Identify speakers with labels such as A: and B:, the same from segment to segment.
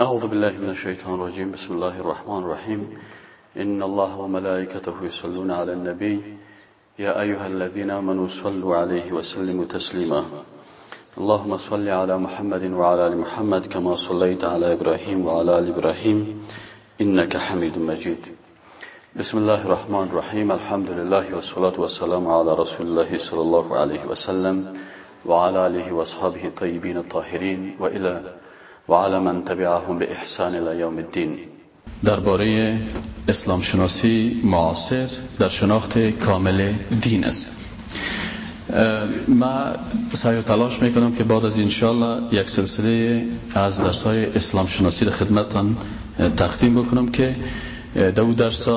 A: أعوذ بالله من الشيطان الرجيم. بسم الله الرحمن الرحيم. إن الله وملائكته يصلون على النبي. يا أيها الذين آمنوا صلوا عليه وسلموا تسليما. اللهم صل على محمد وعلى آل محمد كما صليت على إبراهيم وعلى آل إبراهيم. إنك حميد مجيد. بسم الله الرحمن الرحيم. الحمد لله والصلاة والسلام على رسول الله صلى الله عليه وسلم وعلى آله وأصحابه الطيبين الطاهرين وإلى وعلى من تبعهم به احسان الى یوم الدین
B: درباره اسلام شناسی معاصر در شناخت کامل دین است. ما سعی و تلاش می‌کنم که بعد از انشالله یک سلسله از درس های اسلام شناسی را خدمتان تقدیم بکنم که دو درس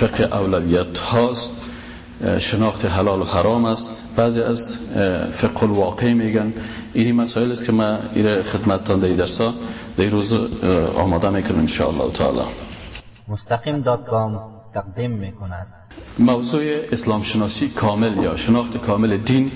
B: فقه اولویت هاست. شناخت حلال و حرام است. بعضی از فقه الواقع میگن. اینی مسائل است که ما ایره خدمتتان در درسا. در روز آماده می‌کنم انشاءالله تعالی.
C: مستقیم دات تقدیم می‌کند.
B: موضوع اسلام شناسی کامل یا شناخت کامل دین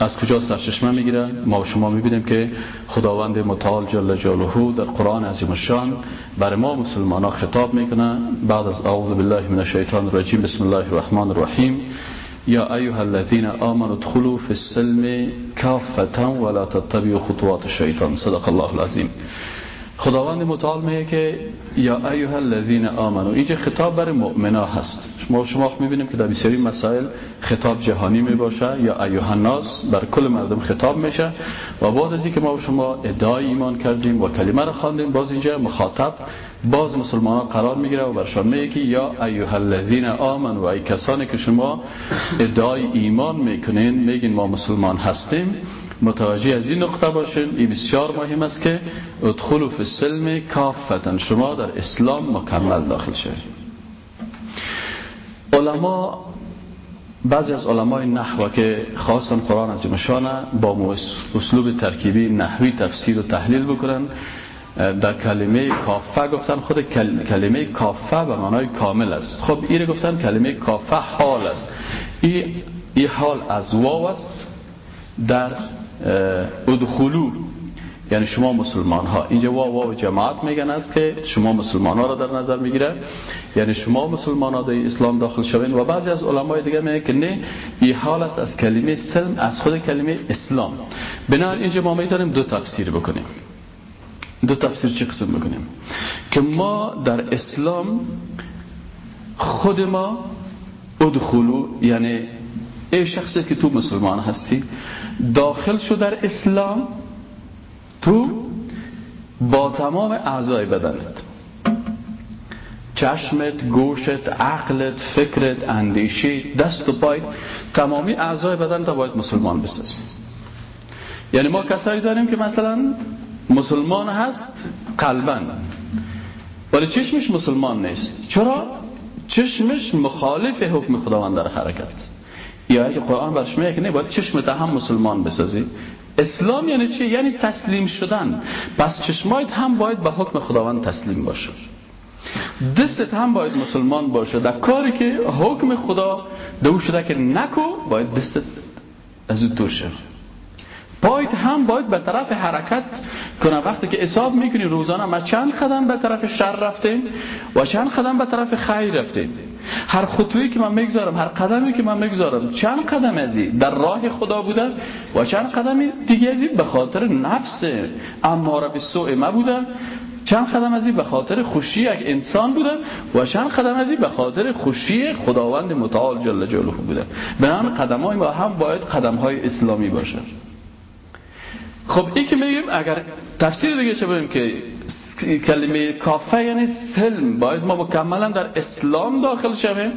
B: از کجا سرچشمه می‌گیره؟ ما و شما می‌بینیم که خداوند متعال جل جلاله در قرآن عظیم الشان بر ما مسلمان ها خطاب می‌کنه. بعد از اعوذ بالله من الشیطان الرجیم. بسم الله الرحمن الرحیم. یا ایها الذين آمنوا ادخلوا في السلم كافتا ولا تتبعوا خطوات الشیطان. صدق الله العظیم. خداوند متعال میگه که یا ایها الذين آمنوا اینجا خطاب برای مؤمنا هست. ما شما می‌بینیم که در بسیاری مسائل خطاب جهانی می باشه یا ایها الناس بر کل مردم خطاب میشه و بعد از اینکه ما شما ادعای ایمان کردیم و کلمه را خواندیم باز اینجا مخاطب باز مسلمان ها قرار می‌گیره و برشان میگه که یا ایها الذین آمنوا و ای کسانی که شما ادعای ایمان می‌کنین میگین ما مسلمان هستیم. متوجه از این نقطه باشین. این بسیار مهم است که ادخلوا فی السلم کافتا. شما در اسلام مکمل داخل شوید. علما بعضی از علمای نحو که خواستن قرآن از مشانه با اسلوب ترکیبی نحوی تفسیر و تحلیل بکنن در کلمه کافه گفتن. خود کلمه کافه به معنای کامل است. خب این گفتن کلمه کافه حال است. این ای حال از واو است در ادخلو. یعنی شما مسلمان ها اینجا واو واو جماعت میگن است که شما مسلمان ها را در نظر می‌گیره. یعنی شما مسلمان ها در اسلام داخل شوین و بعضی از علمای دیگه میگن که نه این حال است از کلمه سلم از خود کلمه اسلام. بنابراین اینجا ما می‌تونیم دو تفسیر بکنیم. دو تفسیر چه قسم بکنیم؟ که ما در اسلام خود ما ادخلو یعنی ای شخصی که تو مسلمان هستی داخل شو در اسلام تو با تمام اعضای بدنت. چشمت، گوشت، عقلت، فکرت، اندیشه، دست و پای تمامی اعضای بدن تا باید مسلمان بسازی. یعنی ما کسایی داریم که مثلا مسلمان هست قلبا ولی چشمش مسلمان نیست. چرا؟ چشمش مخالف حکم خداوند در حرکت است. یا که قرآن برش میگه که نه باید چشمت هم مسلمان بسازی. اسلام یعنی چی؟ یعنی تسلیم شدن. پس چشمایت هم باید به حکم خداوند تسلیم باشه. دستت هم باید مسلمان باشه. در کاری که حکم خدا دو شده که نکو باید دستت از او دور شد پایت هم باید به طرف حرکت کنه. وقتی که حساب می‌کنی روزانه ما چند قدم به طرف شر رفتیم و چند قدم به طرف خیر رفتیم؟ هر خطوی که من می‌گذارم هر قدمی که من می‌گذارم چند قدم ازی در راه خدا بوده و چند قدم دیگه ازی به خاطر نفس. اماره به سوء ما بوده چند قدم ازی به خاطر خوشی یک انسان بوده و چند قدم ازی به خاطر خوشی خداوند متعال جل جلاله بوده بنابراین قدم های ما هم باید قدم های اسلامی باشه خب این که میگیم اگر تفسیر دیگه چه بگیم که کلمه کافه یعنی سلم. باید ما مکملا در اسلام داخل شویم.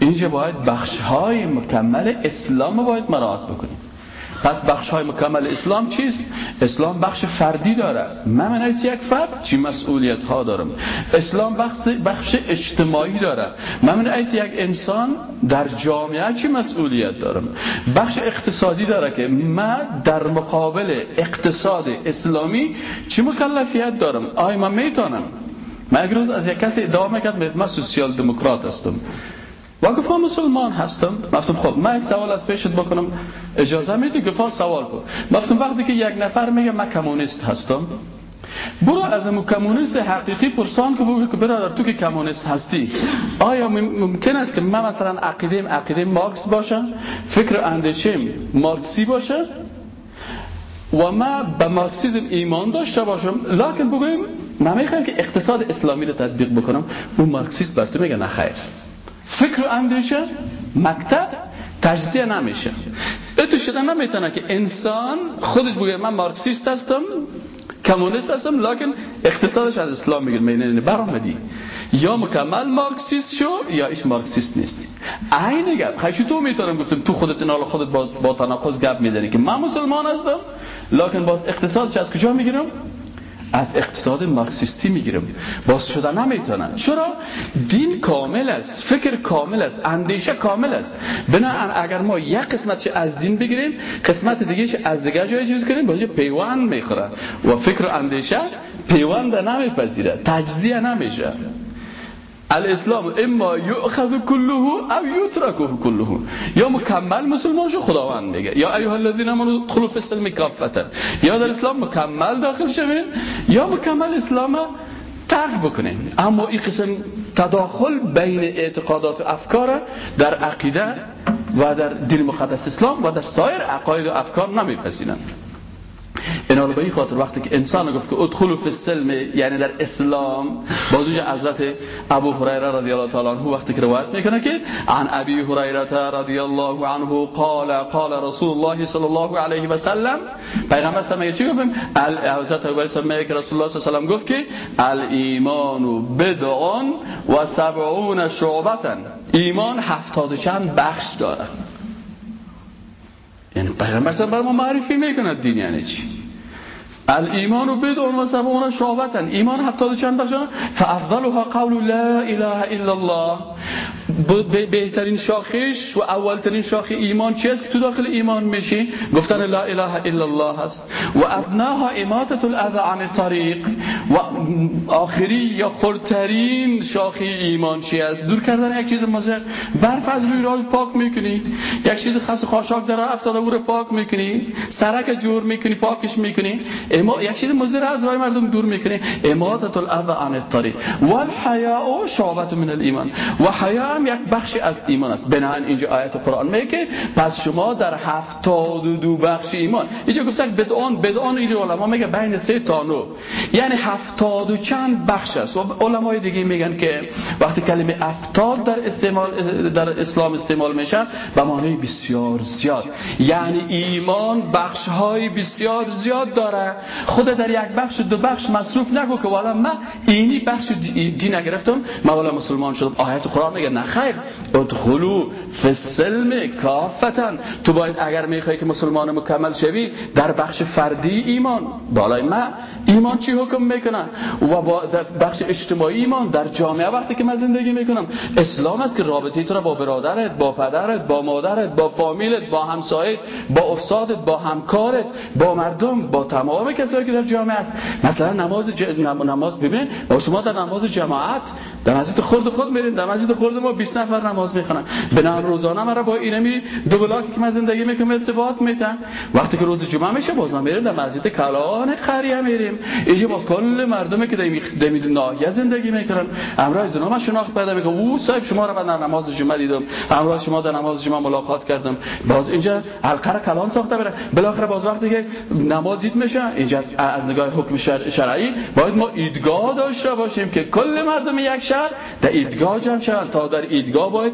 B: اینجا باید بخش های مکمل اسلام باید مراعات بکنیم. پس بخش های مکمل اسلام چیست؟ اسلام بخش فردی داره. من من یک فرد چی مسئولیت ها دارم؟ اسلام بخش, بخش اجتماعی داره. من من یک انسان در جامعه چی مسئولیت دارم؟ بخش اقتصادی داره که من در مقابل اقتصاد اسلامی چی مکلفیت دارم؟ آیا من می‌تونم. من اگر روز از یک کسی ادعا می‌کرد من سوسیال دموکرات هستم. و گفت مسلمان هستم. گفتم خب من یک سوال از پیشت بکنم. اجازه میدی؟ گفت سوال کن. گفتم وقتی که یک نفر میگه من کمونیست هستم. برو از اون کمونیست حقیقی پرسان که بگو که برادر تو که کمونیست هستی. آیا ممکن است که من مثلا عقیدم عقیده مارکس باشه فکر اندیشم مارکسی باشه؟ و ما به مارکسیزم ایمان داشته باشم. لکن بگویم من که اقتصاد اسلامی رو تطبیق بکنم. اون مارکسیست بر تو میگه نه خیر. فکر و اندیشه مکتب تجزیه نمیشه. تو شده نمی‌تونه که انسان خودش بگه من مارکسیست هستم کمونیست هستم لکن اقتصادش از اسلام میگه نه برآمدی. یا مکمل مارکسیست شو یا ایش مارکسیست نیستی عین گپ. خیلی تو می‌تونم گفتم تو خودت نال خودت با, با تناقض گپ می‌زنی که من مسلمان هستم لکن باز اقتصادش از کجا می‌گیرم؟ از اقتصاد مارکسیستی می‌گیرم. باز شده نمی‌تونن. چرا؟ دین کامل است فکر کامل است اندیشه کامل است. بنا اگر ما یک قسمتش از دین بگیریم قسمت دیگهش از دیگه جای چیز کنیم باید پیوند می‌خوره. و فکر و اندیشه پیوند نمیپذیره تجزیه نمیشه. الاسلام اما یؤخذ كله او یترکه کله یا مکمل مسلمان شو خداوند میگه یا ایها الذين امنوا ادخلوا في السلم یا در اسلام مکمل داخل شوین یا مکمل اسلام ترک بکنین. اما این قسم تداخل بین اعتقادات و افکار در عقیده و در دین مقدس اسلام و در سایر عقاید و افکار نمیپذیرند. این به این خاطر وقتی که انسان گفت که ادخلوا فی السلم یعنی در اسلام باز اونجا حضرت ابو هریره رضی الله تعالی عنه وقتی که روایت می‌کنه که عن ابی هریره رضی الله عنه قال قال رسول الله صلی الله علیه و سلم پیغمبر صلی چی گفتم حضرت ابو هریره که رسول الله صلی الله علیه و گفت که الایمان بدعون و سبعون شعبه ایمان هفتاد چند بخش داره یعنی پیغمبر صلی بر ما معرفی می‌کنه دین یعنی چی؟ الایمان بدون و سبعون شعبتن ایمان هفتاد چند بخشن فافضلها قول لا اله الا الله. بهترین شاخش و اولترین شاخ ایمان چی است که تو داخل ایمان میشی؟ گفتن لا اله الا الله هست. و ابناها اماتت الاذى عن الطریق و آخری یا خردترین شاخ ایمان چی است دور کردن یک چیز مزر برف از روی راه پاک می‌کنی. یک چیز خاص خاشاک در افتاده او پاک می‌کنی. سرک جور می‌کنی پاکش می‌کنی. اما یک چیز مزر از راه مردم دور می‌کنی اماتت الاذى عن الطریق والحیاء شعبه من الايمان و حیا هم یک بخشی از ایمان است. بنابراین اینجا آیت قرآن میگه پس شما در هفتاد و دو بخش ایمان. اینجا گفتن بدعان بدعان اینجا علما میگه بین سه تا نو یعنی هفتاد و چند بخش است. و علمای دیگه میگن که وقتی کلمه افتاد در استعمال در اسلام استعمال میشه به معنی بسیار زیاد. یعنی ایمان بخش های بسیار زیاد داره. خود در یک بخش دو بخش مصروف نگو که والا من اینی بخش دین نگرفتم. من والا مسلمان شدم. آیت قرآن میگه نه خیر. ادخلو فی السلم کافتن. تو باید اگر می‌خوای که مسلمان مکمل شوی در بخش فردی ایمان. بالای من ایمان چی حکم می‌کنه؟ و با بخش اجتماعی ایمان. در جامعه وقتی که من زندگی می‌کنم اسلام است که رابطه تو را با برادرت با پدرت با مادرت با فامیلت با همسایت با استادت با همکارت با مردم با تمام کسایی که در جامعه است. مثلا نماز ج... نماز ببین شما در نماز جماعت در مسجد خود خود میریم در مسجد خود ما 20 نفر نماز می‌خونن. بنا روزانه مرا با اینمی دو بلاکی که من زندگی می‌کنم ارتباط میتن. وقتی که روز جمعه میشه باز ما میریم در مسجد کلان قریه میریم. اینجا باز کل مردمی که در ناحیه زندگی می‌کنن. امروز زنا من شناخت پیدا می‌کنم. او صاحب شما رو در نماز جمعه دیدم. امروز شما در نماز جمعه ملاقات کردم. باز اینجا حلقه کلان ساخته بره بالاخره باز وقتی که نماز دید میشه اینجا از نگاه حکم شرعی باید ما ایدگاه داشته باشیم که کل مردم یک شهر در ایدگاه جمع شوند. تا در ایدگاه باید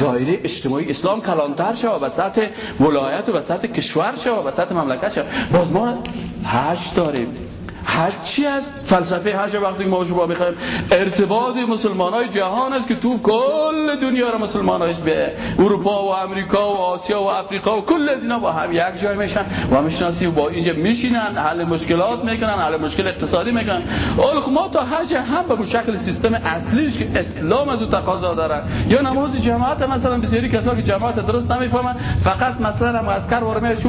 B: دایره اجتماعی اسلام کلانتر شود و سطح ولایت و سطح کشور شود و سطح مملکت شود. باز ما هشت داریم. حج چی است فلسفه حج وقتی ما شما می‌خوایم ارتباط مسلمان های جهان است که تو کل دنیا را مسلمان به اروپا و امریکا و آسیا و افریقا و کل از اینا با هم یک جای میشن و می‌شناسی با اینجا میشینن حل مشکلات می‌کنن حل مشکل اقتصادی می‌کنن. اول خب ما تا حج هم به شکل سیستم اصلیش که اسلام از او تقاضا داره. یا نماز جماعت مثلا بسیاری کسا که جماعت درست نمی‌فهمن فقط مثلا هم اسکر ورمه شو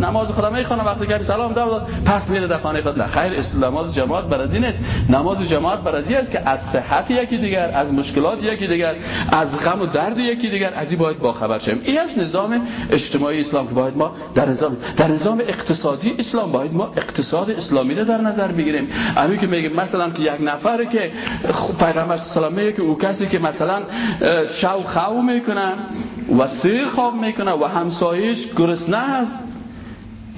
B: نماز خدا می‌خونه وقتی که سلام داد پس میره در خانه خود. خیر نماز جماعت بر از این است. نماز جماعت بر از است که از صحت یکی دیگر از مشکلات یکی دیگر از غم و درد یکی دیگر از این باید با خبر شیم این از نظام اجتماعی اسلام که باید ما در نظام در نظام اقتصادی اسلام باید ما اقتصاد اسلامی رو در نظر بگیریم. همین که میگه مثلا که یک نفر که پیغمبر علیه که او کسی که مثلا شو خو می‌کنن و سیر خواب می‌کنه و همسایش گرسنه هست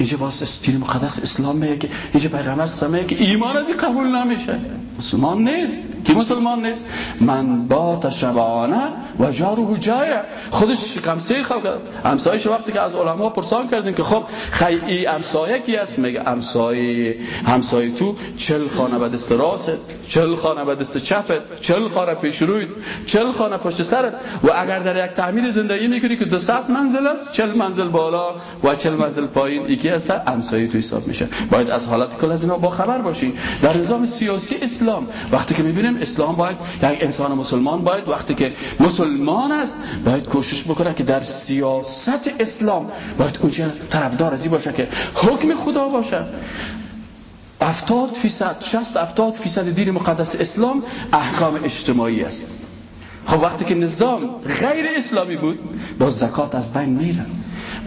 B: اینجا باز استیل مقدس اسلام میگه اینجا پیغمبر میگه ایمان از قبول نمیشه. مسلمان نیست. کی مسلمان نیست؟ من با شبانه و جارو جایه. خودش خواب کرد همسایش وقتی که از علما پرسان کردیم که خب خی ای همسایه کی است؟ میگه همسایه همسایه تو چل خانه به دست راست چل خانه به دست چپت چل خانه پیش روی چل خانه پشت سرت. و اگر در یک تعمیر زندگی می‌کنی که 200 منزل است چل منزل بالا و چل منزل پایین. یکی است همسایه تو حساب میشه. باید از حالت کل از اینا با خبر باشین در نظام سیاسی اسلام وقتی که می‌بینیم اسلام باید یک انسان مسلمان باید. وقتی که مسلمان است باید کوشش بکنه که در سیاست اسلام باید اونجا طرفدار ازی باشه که حکم خدا باشه. افتاد فیصد شست افتاد فیصد دین مقدس اسلام احکام اجتماعی است. خب وقتی که نظام غیر اسلامی بود با زکات از بین میره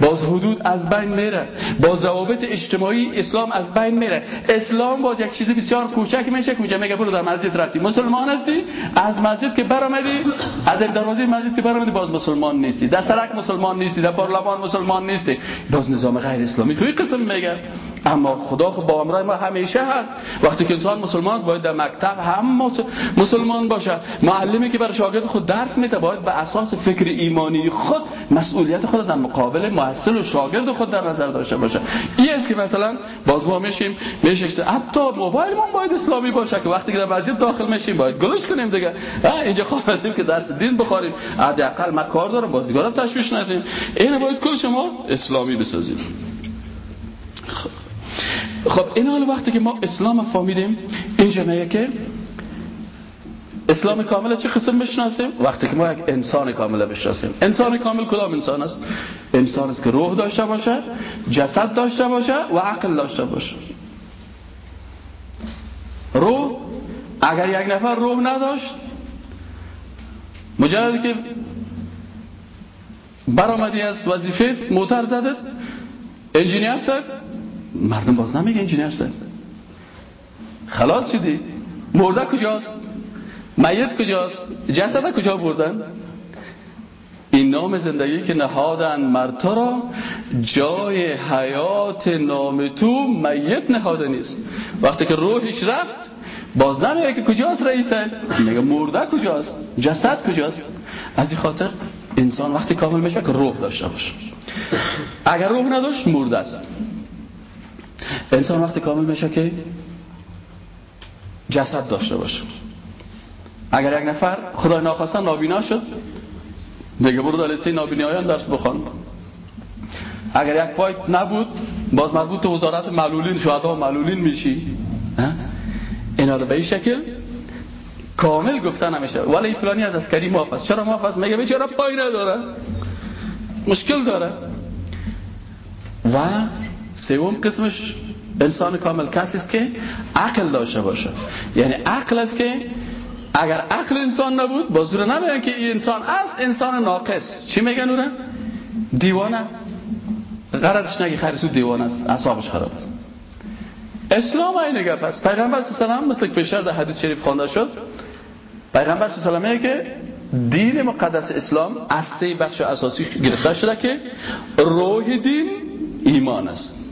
B: باز حدود از بین میره باز روابط اجتماعی اسلام از بین میره. اسلام باز یک چیز بسیار کوچک میشه کوچه میگه برو در مسجد رفتی. مسلمان هستی؟ از مسجد که برآمدی؟ از دروازه مسجد که برآمدی باز مسلمان نیستی. در سرک مسلمان نیستی در پارلمان مسلمان نیستی. باز نظام غیر اسلامی توی قسم میگه. اما خدا خب با امرای ما همیشه هست. وقتی که انسان مسلمان باید در مکتب هم مسلمان باشه معلمی که برای شاگرد خود درس میده باید به اساس فکر ایمانی خود مسئولیت خود در مقابل محصل و شاگرد خود در نظر داشته باشه. این است که مثلا باز ما میشیم میشه حتی موبایل ما باید اسلامی باشه که وقتی که در مسجد داخل میشیم باید گلش کنیم دیگه. اینجا خواهدیم که درس دین بخوریم. حداقل ما کار دارم بازیگرا تشویش ندیم اینو باید کل شما اسلامی بسازیم. خب این حال وقتی که ما اسلام فهمیدیم اینجا میگه که اسلام کامل چه قسم بشناسیم؟ وقتی که ما یک انسان کامل بشناسیم. انسان کامل کدام انسان است؟ انسان است که روح داشته باشه جسد داشته باشه و عقل داشته باشه. روح اگر یک نفر روح نداشت مجرد که برآمدی از وظیفه موتر زدت انجینیر شد مردم باز نمیگه شد خلاص شدی. مرده کجاست؟ میت کجاست؟ جسد کجا بردن؟ این نام زندگی که نهادن مرتا را جای حیات نام تو میت نهاده نیست. وقتی که روحش رفت باز نمیگه که کجاست رئیسه میگه مرده کجاست؟ جسد کجاست؟ از این خاطر انسان وقتی کامل میشه که روح داشته باشه. اگر روح نداشت مرده است. انسان وقتی کامل میشه که جسد داشته باشه. اگر یک نفر خدای ناخواسته نابینا شد دیگه برو در لیسته نابینایان درس بخوان. اگر یک پای نبود باز مربوط وزارت معلولین شهدا معلولین میشی. اینا به این شکل کامل گفتن نمیشه ولی فلانی از اسکری معاف چرا معاف میگه بیچاره پای نداره. مشکل داره. و سوم قسمش انسان کامل کسی است که عقل داشته باشه. یعنی عقل است که اگر عقل انسان نبود بازور نمیگن که این انسان است انسان ناقص. چی میگن اونه؟ دیوانه. غرضش نگی خیرسو دیوانه است. اصابش خراب است. اسلام اینه گپ است پیغمبر صلی الله علیه و مثل که در حدیث شریف خوانده شد پیغمبر صلی الله علیه که دین مقدس اسلام از سه بخش اساسی گرفته شده که روح دین ایمان است.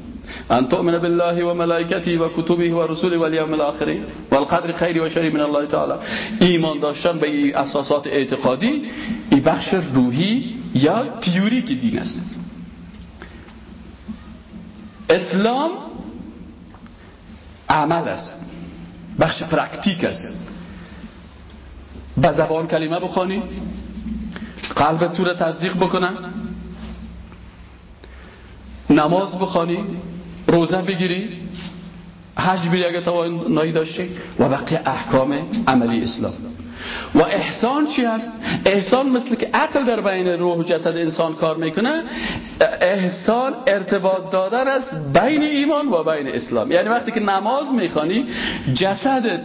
B: ان تؤمن بالله و ملائکته و کتبه و رسوله و الیوم الاخر و القدر خیر و شر من الله تعالی ایمان داشتن به این اساسات اعتقادی این بخش روحی یا تیوریک دین است. اسلام عمل است. بخش پرکتیک است. به زبان کلمه بخوانی قلب تو رو تصدیق بکنن نماز بخوانی روزه بگیری حج بری اگه توانایی داشتی و بقیه احکام عملی اسلام و احسان چی هست؟ احسان مثل که عقل در بین روح و جسد انسان کار می‌کنه احسان ارتباط دادن است بین ایمان و بین اسلام یعنی وقتی که نماز می‌خوانی جسدت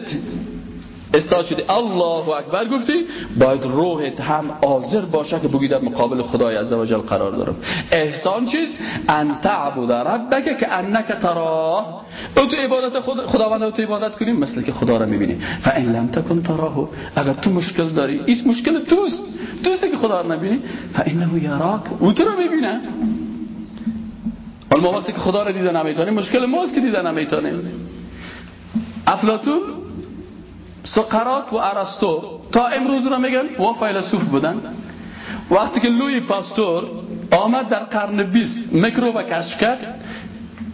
B: استاد شدی الله اکبر گفتی باید روحت هم حاضر باشه که بگی در مقابل خدای عزوجل قرار دارم. احسان چیست؟ ان تعبد ربک که انک تراه تو عبادت خود خداوند او تو عبادت کنیم مثل که خدا را می‌بینی. فان لم تکن تراه. اگر تو مشکل داری این مشکل توست. توست که خدا را نبینی. فانه یراک. او تو رو می‌بینه. ما وقتی که خدا را دیده نمی‌تونیم مشکل ماست که دیده نمی‌تونیم افلاطون سقرات و ارسطو تا امروز را میگن و فیلسوف بودن. وقتی که لوی پاستور آمد در قرن 20 میکروب کشف کرد.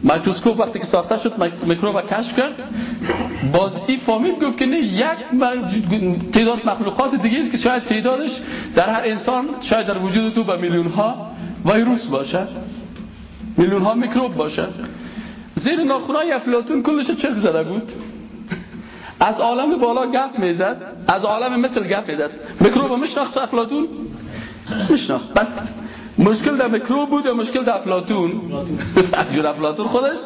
B: میکروسکوپ وقتی که ساخته شد میکروب کشف کرد. باز این فامید گفت که نه یک تعداد مخلوقات دیگه است که شاید تعدادش در هر انسان شاید در وجود تو به میلیون ها ویروس باشه. میلیون ها میکروب باشه. زیر ناخونای افلاطون کلش چرک زده بود. از عالم بالا گپ می‌زد از عالم مثل گپ می‌زد. میکروب میشناخت افلاتون میشناخت. بس مشکل در میکروب بود یا مشکل در افلاتون جور افلاتون خودش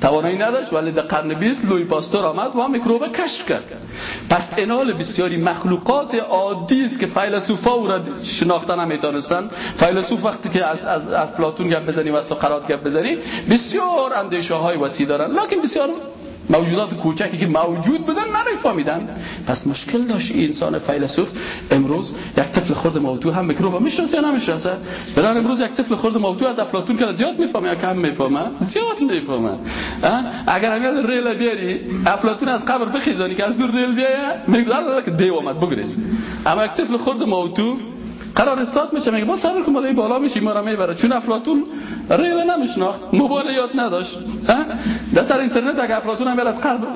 B: توانایی نداشت ولی در قرن 20 لوی پاستور آمد و میکروب کشف کرد. پس انال بسیاری مخلوقات عادی است که فیلسوفا او را شناختن نمی‌تونستن. فیلسوف وقتی که از از افلاطون گپ بزنی و سقراط گپ بزنی بسیار اندیشه های وسیع دارن. لکن بسیار موجودات کوچکی که موجود بودن نمیفهمیدن. پس مشکل داشت انسان فیلسوف. امروز یک طفل خرد موضوع هم میکروب می‌شناسه یا نمی‌شناسه؟ بلان امروز یک طفل خرد موضوع از افلاطون که زیاد می‌فهمه یا کم می‌فهمه؟ زیاد می‌فهمه. اگر همین ریل بیاری افلاطون از قبر بخیزانی که از دور ریل بیاره میگه که دیو آمد بگریز. اما یک طفل خرد موضوع قرار استاد میشه میگه با صبر کن بالای بالا میشی ما را می‌بره. چون افلاطون ریل نمیشناخت. موبایل یاد نداشت. در سر اینترنت اگه افلاطون هم از قبر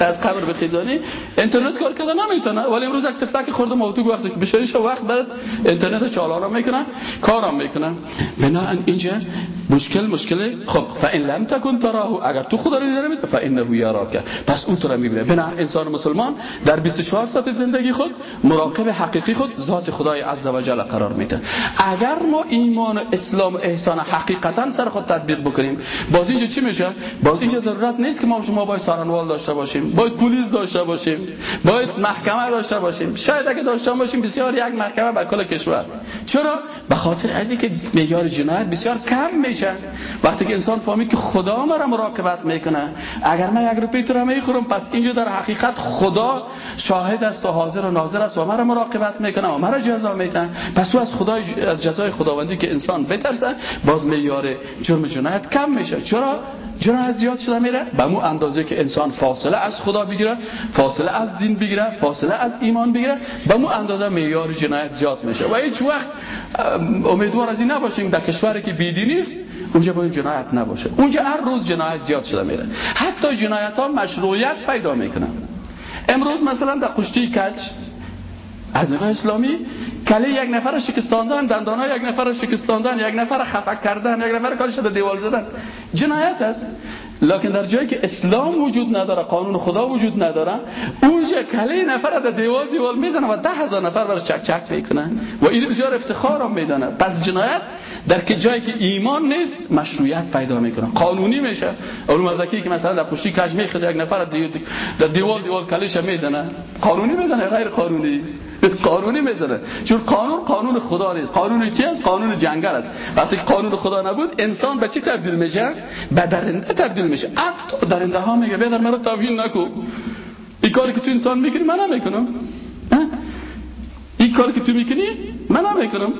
B: از قبر بخیزانی اینترنت کار کرده نمی‌تونه. ولی امروز یک تفلک خورده موضوع وقتی که بشریش وقت برات اینترنت چالان می‌کنن کارم می‌کنن بنا اینجا مشکل مشکل خب فان لم تکن تراه اگر تو خدا رو دیده فانه یراک. پس اون تو رو می‌بینه. بنا انسان مسلمان در 24 ساعت زندگی خود مراقب حقیقی خود ذات خدای عز و جل قرار میده. اگر ما ایمان و اسلام و احسان حقیقتا سر خود تطبیق بکنیم. باز اینجا چی میشه؟ باز اینجا ضرورت نیست که ما شما باید سارنوال داشته باشیم باید پلیس داشته باشیم باید محکمه داشته باشیم. شاید اگه داشته باشیم بسیار یک محکمه بر کل کشور. چرا؟ به خاطر از اینکه معیار جنایت بسیار کم میشه. وقتی که انسان فهمید که خدا ما را مراقبت می‌کنه. اگر من یک روپی تو را می‌خورم پس اینجا در حقیقت خدا شاهد است و حاضر و ناظر است و مرا مراقبت می‌کنه و مرا جزا میتن پس تو از خدای از جزای خداوندی که انسان بترسه باز معیار جرم جنایت کم میشه. چرا؟ جنایت زیاد شده میره. به مو اندازه که انسان فاصله از خدا بگیره فاصله از دین بگیره فاصله از ایمان بگیره. به مو اندازه معیار جنایت زیاد میشه. و هیچ وقت امیدوار از این نباشیم. در کشوری که بیدی نیست اونجا باید جنایت نباشه. اونجا هر روز جنایت زیاد شده میره. حتی جنایت ها مشروعیت پیدا می‌کنن. امروز مثلا در قشتی کچ از نگاه اسلامی کله یک نفر شکستاندن دندانای یک نفر شکستاندن یک نفر خفک کردن یک نفر کارش در دیوال زدن. جنایت است. لکن در جایی که اسلام وجود نداره قانون خدا وجود نداره اونجا کله نفر در دیوال دیوال می‌زنه و ده هزار نفر برش چک چک می‌کنه. و این بسیار افتخار هم میدانه. پس جنایت در که جایی که ایمان نیست مشروعیت پیدا می‌کنه. قانونی میشه. اول مردکی که مثلا در پشتی کج می‌خواد یک نفر در دیوال دیوال کلیش می‌زنه. قانونی می‌زنه غیر قانونی. قانونی می‌زنه. چون قانون قانون خدا نیست. قانون چی است؟ قانون جنگل است. وقتی قانون خدا نبود انسان به چی تبدیل میشه؟ به درنده تبدیل میشه. حتی درنده ها میگه بیادر مرا توهین نکو این کاری که تو انسان می‌کنی من نمی‌کنم این کاری که تو می‌کنی من نمی‌کنم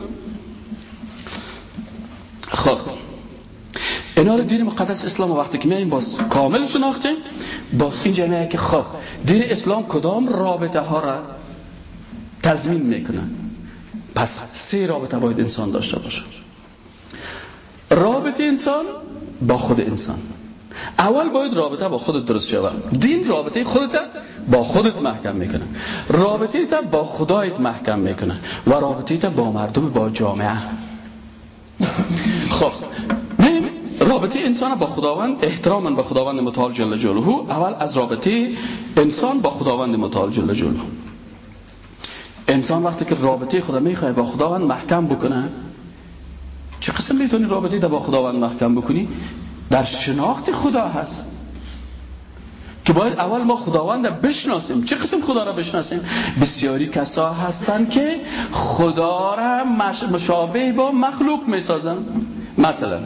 B: خب. اینا رو دین مقدس اسلام وقتی که میاییم باز کامل شناختیم باز این جمعه که خب دین اسلام کدام رابطه ها را تضمین می‌کنه پس سه رابطه باید انسان داشته باشه. رابطه انسان با خود انسان. اول باید رابطه با خودت درست شود دین رابطه خودت با خودت محکم می‌کنه. رابطه تا با خدایت محکم می‌کنه و رابطه تا با مردم با جامعه. خب. رابطه انسان با خداوند احتراما به خداوند متعال جل جلاله. اول از رابطه انسان با خداوند متعال جل جلاله. انسان وقتی که رابطه خدا می‌خواه با خداوند محکم بکنه چه قسم می‌تونی رابطه با خداوند محکم بکنی؟ در شناخت خدا هست. که باید اول ما خداوند بشناسیم. چه قسم خدا را بشناسیم؟ بسیاری کسا هستند که خدا را مشابه با مخلوق می‌سازن. مثلا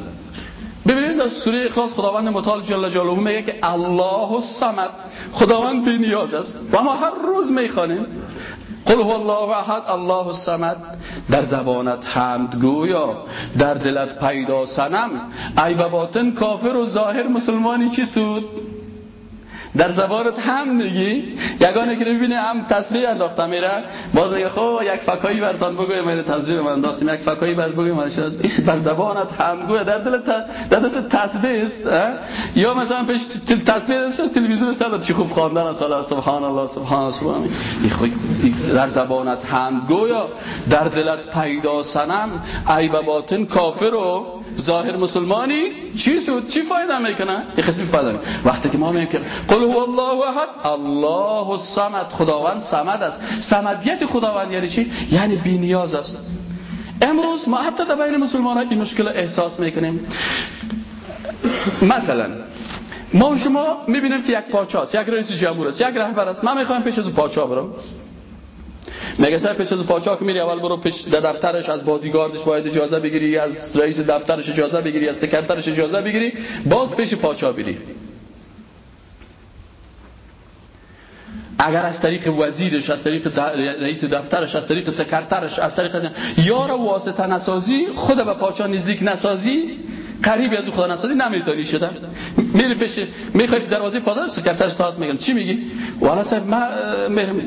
B: ببینید در سوره اخلاص خداوند متعال جل جلاله میگه که الله الصمد. خداوند بی نیاز است. و ما هر روز می‌خوانیم. قل هو الله احد الله الصمد. در زبانت حمد گویا در دلت پیدا سنم ای و باطن کافر و ظاهر مسلمانی کی سود؟ در زبانت هم میگی؟ یگانه که ببینه هم تسبیح انداخته میره. باز میگه خب یک فکایی برتان بگوی من تسبیح من انداختیم. یک فکایی برد بگوی من این بر زبانت هم گویا. در دل در دست تسبیح است یا مثلا پیش تسبیح است تلویزیون است؟ چی خوب خواندن است؟ سبحان الله سبحان الله سبحان الله. در زبانت هم گویا. در دلت پیدا سنم ای و باطن کافر و ظاهر مسلمانی چی سود؟ چی فایده می‌کنه این قسم فایده وقتی که ما میگیم قل هو الله احد الله الصمد خداوند صمد است. صمدیت خداوند یعنی چی؟ یعنی بی نیاز است. امروز ما حتی در بین مسلمان ها این مشکل احساس می‌کنیم. مثلا ما شما می‌بینیم که یک پاچاست یک رئیس جمهور است یک رهبر است. من می‌خوام پیش از پاچا برم. مگه سر پیش از پاچا که میری؟ اول برو پیش دفترش از بادیگاردش باید اجازه بگیری از رئیس دفترش اجازه بگیری از سکرترش اجازه بگیری باز پیش پاچا بری. اگر از طریق وزیرش از طریق رئیس دفترش از طریق سکرترش از طریق یا را واسطه نسازی خود به پاچا نزدیک نسازی قریبی از خدا نسازی نمی‌تونی شده میری پیش می‌خوای دروازه پازار سکرترش ساز میگن چی میگی؟ والا صاحب ما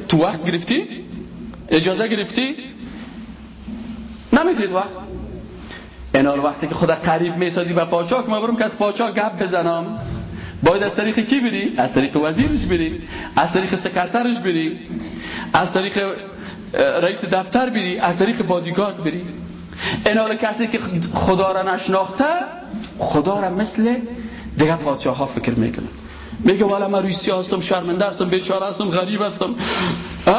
B: تو وقت گرفتی؟ اجازه گرفتی؟ نمی‌تونید وقت. اینال وقتی که خدا قریب می‌سازی به پاچا که ما برم که از پاچا گپ بزنم. باید از طریق کی بری؟ از طریق وزیرش بری. از طریق سکرترش بری. از طریق رئیس دفتر بری. از طریق بادیگارد بری. این کسی که خدا را نشناخته خدا را مثل دیگه پادشاه ها فکر می‌کنه میگه والا من روسی هستم شرمنده هستم بیچاره هستم غریب هستم.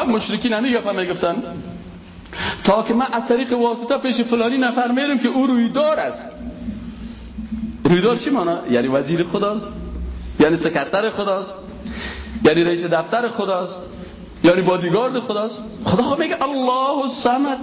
B: مشرکی نمی‌گفتن می‌گفتن. تا که من از طریق واسطه پیش فلانی نفر میرم که او رویدار است. رویدار چی مانا؟ یعنی وزیر خداست؟ یعنی سکرتر خداست؟ یعنی رئیس دفتر خداست؟ یعنی بادیگارد خداست؟ خدا خود میگه الله الصمد.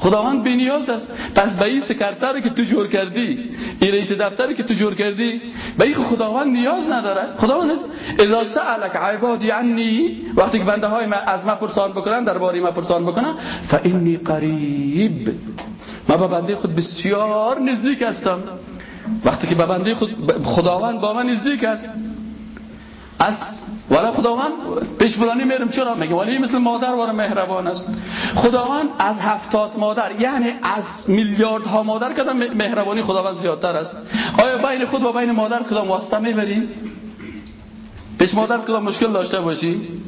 B: خداوند نیاز است. پس به این سکرتر که تو جور کردی این رئیس دفتری که تو جور کردی به این خداوند نیاز نداره. خداوند اذا سألك عبادی عنی وقتی که بنده های از ما پرسان بکنن درباره ما پرسان بکنن فانی قریب. ما به بنده خود بسیار نزدیک هستم. وقتی که به بنده خود خداوند با من نزدیک است. از ولی خداوند پیش فلانی میرم چرا میگه ولی مثل مادر واره مهربان است خداوند از هفتاد مادر یعنی از میلیارد ها مادر کدام مهربانی خداوند زیادتر است آیا بین خود و بین مادر کدام واسطه می‌بریم پیش مادر کدام مشکل داشته باشی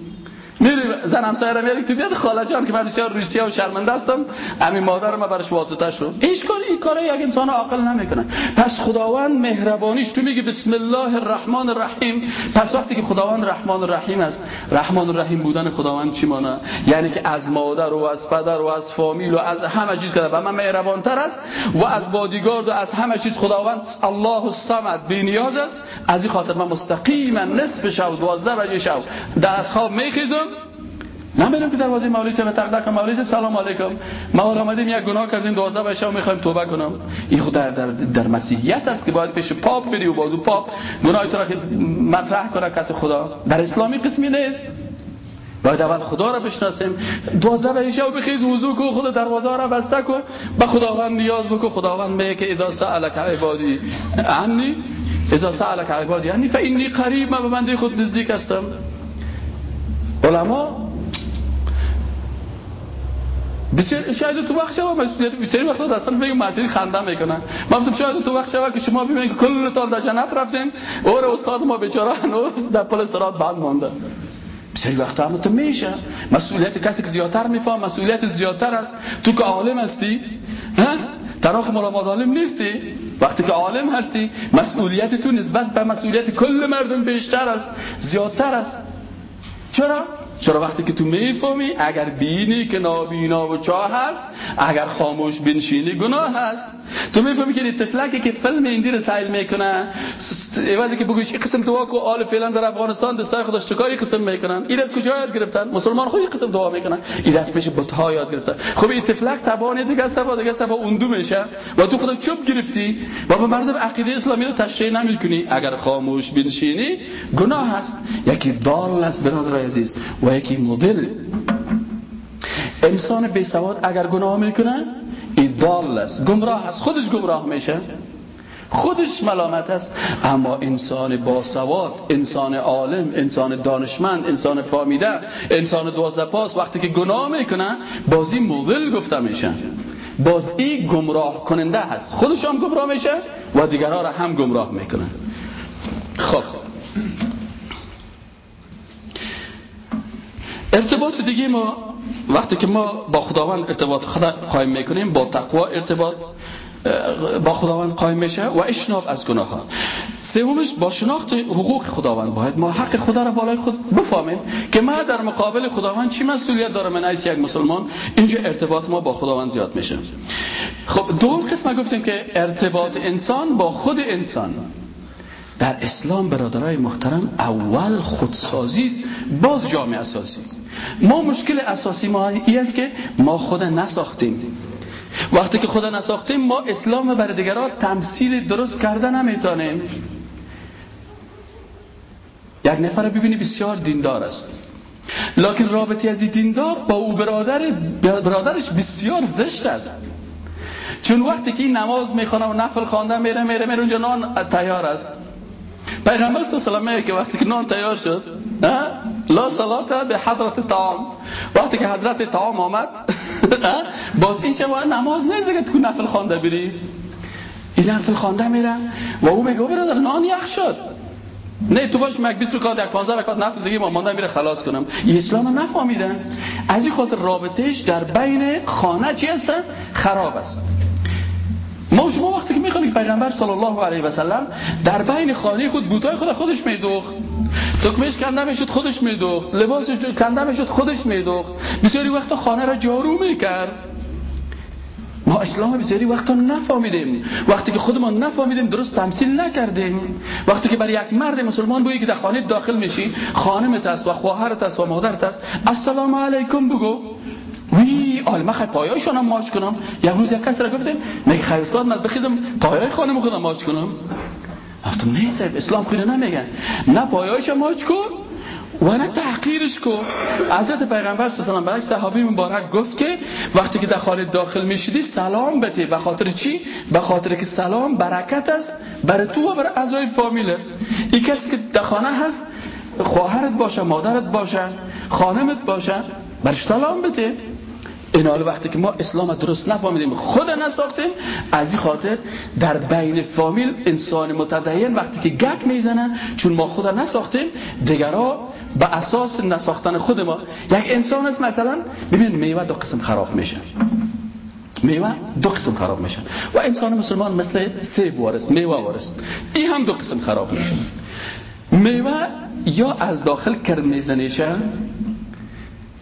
B: میری زن همسایه رو میاری تو بیاد خاله جان که من بسیار روسیه و شرمنده هستم. همین مادر ما برش واسطه شو هیچ کار این کارا یک انسان عاقل نمی‌کنه پس خداوند مهربانیش تو میگی بسم الله الرحمن الرحیم. پس وقتی که خداوند رحمان الرحیم است رحمان الرحیم بودن خداوند چی مانه یعنی که از مادر و از پدر و از فامیل و از همه چیز کرده و من مهربان تر است و از بادیگارد و از همه چیز خداوند الله الصمد بی نیاز است. از این خاطر من مستقیما نصف شب 12 بجه شب دست خواب میخیزم. نمی‌دونم که دروازه مولوی صاحب تق تق مولوی صاحب سلام علیکم. ما آمدیم یک گناه کردیم. 12 بشه می‌خوایم توبه کنم. این خود در در, در مسیحیت است که باید پیش پاپ بری و بازو پاپ گناه تو را که مطرح کنه کت خدا. در اسلامی قسمی نیست. باید اول خدا را بشناسیم. دوازده به شب بخیز وضو کو خدا دروازه را بسته کو به خداوند نیاز بکو خداوند میگه که اذا سالک عبادی عنی اذا سالک عبادی عنی فانی قریب. ما به بنده خود نزدیک هستم. علما بسیار شاید تو وقت شما بسیاری وقتا دستان میگم مسیری خنده می‌کنن. من گفتم شاید تو وقت شما که شما ببینید که کل تا در جنت رفتیم اور استاد ما بیچاره هنوز در پل سرات بعد مونده بسیاری وقتا هم تو میشه. مسئولیت کسی که زیادتر میفهم مسئولیت زیادتر است. تو که عالم هستی ها؟ تناخ ملامات عالم نیستی. وقتی که عالم هستی مسئولیت تو نسبت به مسئولیت کل مردم بیشتر است زیادتر است. چرا؟ چرا وقتی که تو می‌فهمی اگر بینی که نابینا و چاه هست اگر خاموش بنشینی گناه هست. تو می‌فهمی که تفلکی که فیلم ایندی رو سیل می‌کنه. ایوازی که بگوش این قسم دعا کو آل فعلا در افغانستان دستای خودش چکاری قسم می‌کنن؟ این از کجا یاد گرفتن؟ مسلمان خود قسم دعا می‌کنن. این از پیش بت‌ها یاد گرفتن. خب این تفلک سبانه دیگه سبا دیگه سبا اوندو میشه. و تو خودت چوب گرفتی؟ و به مردم عقیده اسلامی رو تشریح نمی‌کنی. اگر خاموش بنشینی گناه هست. یکی دال است برادر عزیز. و یکی مدل. انسان بی سواد اگر گناه می‌کنه این دال است. گمراه است. خودش گمراه میشه. خودش ملامت است. اما انسان باسواد انسان عالم انسان دانشمند انسان فامیده انسان دوازده پاس وقتی که گناه می‌کنه بازی مضل گفته میشن باز این گمراه کننده هست. خودش هم گمراه میشه و دیگرها را هم گمراه می‌کنه. خب. ارتباط دیگه ما وقتی که ما با خداوند ارتباط خدا قایم می‌کنیم با تقوا ارتباط با خداوند قایم میشه و اشناب از گناه ها سومش با شناخت حقوق خداوند باید ما حق خدا را بالای خود بفهمیم که ما در مقابل خداوند چی مسئولیت داره؟ من یک مسلمان اینجا ارتباط ما با خداوند زیاد میشه. خب دوم قسم گفتیم که ارتباط انسان با خود انسان. در اسلام برادرای محترم اول خودسازی است باز جامعه اساسی. ما مشکل اساسی ما این است که ما خود نساختیم. وقتی که خدا نساختیم ما اسلام برای دیگران تمثیل درست کرده نمی‌تونیم. یک نفر ببینی بسیار دیندار است. لکن رابطی از دیندار با او برادر برادرش بسیار زشت است. چون وقتی که این نماز می‌خونه و نفل خوانده میره میره میره اونجا نان تیار است. پیغمبر صلی الله علیه که وقتی که نان تیار شد لا صلات به حضرت طعام. وقتی که حضرت طعام آمد باز این چه نماز نیست که تو نفل خوانده بری؟ این نفل خوانده میره. و او بگه برادر نان یخ شد. نه تو باش مک 20 رکعت یک 15 رکعت نفل دیگه ما مانده میره خلاص کنم. اسلام نفهمیدن. از این خاطر رابطهش در بین خانه چی هست؟ خراب است. ما شما وقتی که می‌خوانیم پیغمبر صلی الله علیه و سلم در بین خانه خود بوتای خود خودش میدوخت. تکمش کنده می‌شد خودش میدوخت. لباسش کنده می‌شد خودش میدوخت. بسیاری وقتا خانه را جارو می‌کرد. ما اسلام بسیاری وقتا نفهمیدیم. وقتی که خودمان نفهمیدیم درست تمثیل نکردیم. وقتی که برای یک مرد مسلمان بگی که در خانه داخل میشی خانمت است و خواهرت است و مادرت است السلام علیکم بگو. وی آل من خیلی پایایشان هم کنم. یک روز یک کس را گفتیم میگه خیلی استاد من بخیزم پایای خانم خودم ماچ کنم؟ گفتم نه صاحب اسلام خیلی نمیگن. نه پایایش ماچ کن و نه تحقیرش کن. حضرت پیغمبر صلی الله علیه و صحابی مبارک گفت که وقتی که خانه داخل می‌شدی سلام بده. به خاطر چی؟ به خاطر که سلام برکت است برای تو و برای اعضای فامیلت این کسی که در خانه هست خواهرت باشه مادرت باشه خانمت باشه برش سلام بده. این حال وقتی که ما اسلام درست نفهمیدیم خود نساختیم از این خاطر در بین فامیل انسان متدین وقتی که گک می‌زنن چون ما خود نساختیم دیگرها به اساس نساختن خود ما یک انسان است مثلا ببین میوه دو قسم خراب میشه. میوه دو قسم خراب میشه. و انسان مسلمان مثل سیب وارست میوه وارست این هم دو قسم خراب میشه. میوه یا از داخل کرم میزنیشه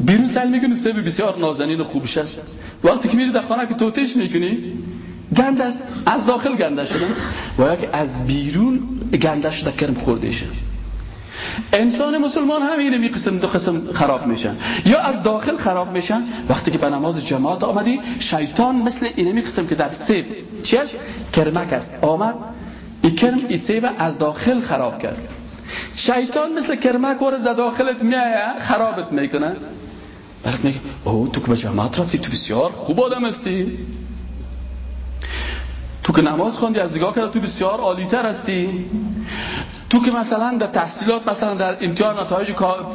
B: بیرون سل می‌کنی سب بسیار نازنین و خوبش است. وقتی که میری در خانه که توتش می‌کنی گند است. از داخل گنده شده. و که از بیرون گندش در کرم خورده شد انسان مسلمان هم اینه قسم دو قسم خراب میشن یا از داخل خراب میشن وقتی که به نماز جماعت آمدی شیطان مثل اینه قسم که در سیب. چی است؟ کرمک است. آمد. این کرم این سیب از داخل خراب کرد. شیطان مثل کرمک در داخلت میایه خرابت می‌کنه. برات میگه او تو که به جماعت رفتی تو بسیار خوب آدم هستی تو که نماز خوندی از نگاه کرد تو بسیار عالی تر هستی تو که مثلا در تحصیلات مثلا در امتحان نتایج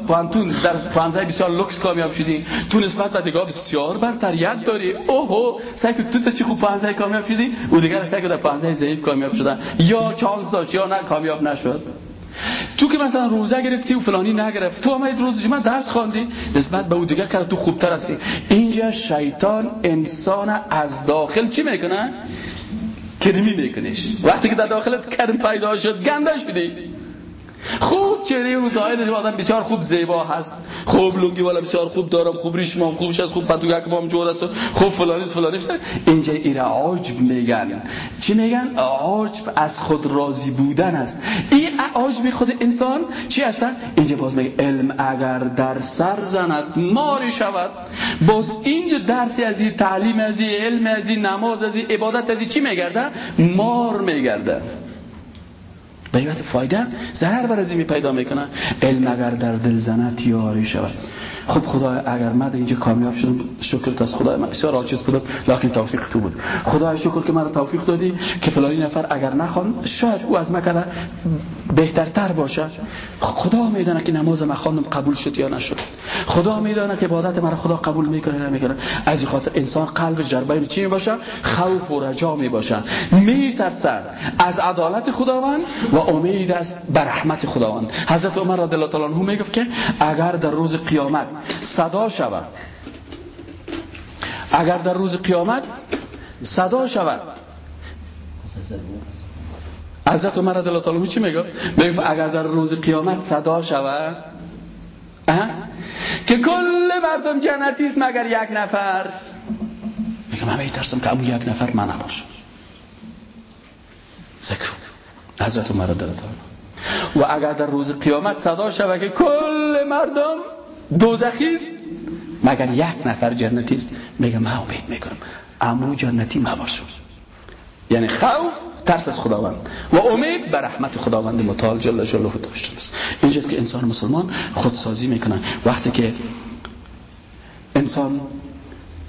B: پوهنتون در پوهنزی بسیار لوکس کامیاب شدی تو نسبت به دیگه بسیار برتریت داری اوهو سیل کو تو تا چی خوب پوهنزی کامیاب شدی او دیگر سیل کو در پوهنزی ضعیف کامیاب شدن یا چانس داشت یا نه کامیاب نشد تو که مثلا روزه گرفتی و فلانی نگرفت. تو آمدید روز جمعه درس خواندی نسبت به او دیگه کرد تو خوبتر هستی. اینجا شیطان انسان از داخل چی می‌کنه؟ کرمی میکنش وقتی که در داخلت کرم پیدا شد گندش بدی خوب چهره و ظاهر آدم بسیار خوب زیبا هست. خوب لنگی والا بسیار خوب دارم خوب ریشمام خوبش از خوب پتوگک بام جور است. خوب فلانیست فلانیست اینجا ایره عجب میگن. چی میگن؟ عجب از خود راضی بودن است. این عجب خود انسان چی هستن اینجا باز میگه علم اگر در سر زند ماری شود. باز اینجا درسی از این تعلیم از این علم از این نماز از این عبادت از این چی میگرده؟ مار میگرده. به این فایده ضرر بر می پیدا می‌کنه. علم اگر در دل زند یاری شود. خب خدا اگر من اینجا کامیاب شدم شکرت از خدا من. بسیار عاجز بودم لکن توفیق تو بود. خدا شکر که من توفیق دادی که فلانی نفر اگر نخوان شاید او از مکه بهترتر باشه خدا میدانه که نماز من خواندم قبول شد یا نشد. خدا میدانه که عبادت من خدا قبول می‌کنه یا نمی‌کنه. از خاطر انسان قلب جربه چی باشه خوف و رجا می باشه میترسد از عدالت خداوند و امید است بر رحمت خداوند. حضرت عمر رضی الله تعالی عنه می‌گفت که اگر در روز قیامت صدا شود. اگر در روز قیامت صدا شود. حضرت عمر رضی الله تعالی چی میگه؟ میگه اگر در روز قیامت صدا شود. که کل مردم جنتی است مگر یک نفر. میگه من میترسم که اون یک نفر من نباشم ذکر. حضرت عمر رضی الله تعالی و اگر در روز قیامت صدا شود که کل مردم دوزخی است؟ مگر یک نفر جنتی است؟ میگه من امید می‌کنم. امو جنتی مباشم یعنی خوف ترس از خداوند و امید بر رحمت خداوند متعال جل جلاله داشته است. اینجاست که انسان مسلمان خودسازی می‌کنه وقتی که انسان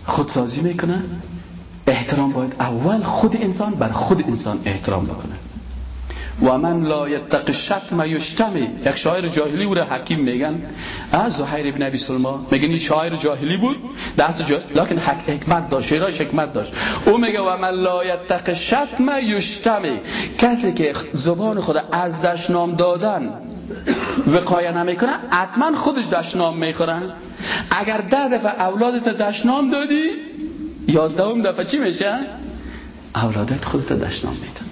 B: خودسازی می‌کنه احترام باید اول خود انسان بر خود انسان احترام بکنه. و من لا یتق الشتم یشتمی. یک شاعر جاهلی بود حکیم میگن. از زهیر ابن ابی سلمہ میگن این شاعر جاهلی بود. دست جا... لکن حکمت داشت شعرش حکمت داشت. او میگه و من لا یتق الشتم یشتمی. کسی که زبان خود از دشنام دادن وقایه نمی‌کنه حتما خودش دشنام می‌خوره. اگر ده دفعه اولادت دشنام دادی یازدهم دفعه چی میشه؟ اولادت خودت دشنام میدن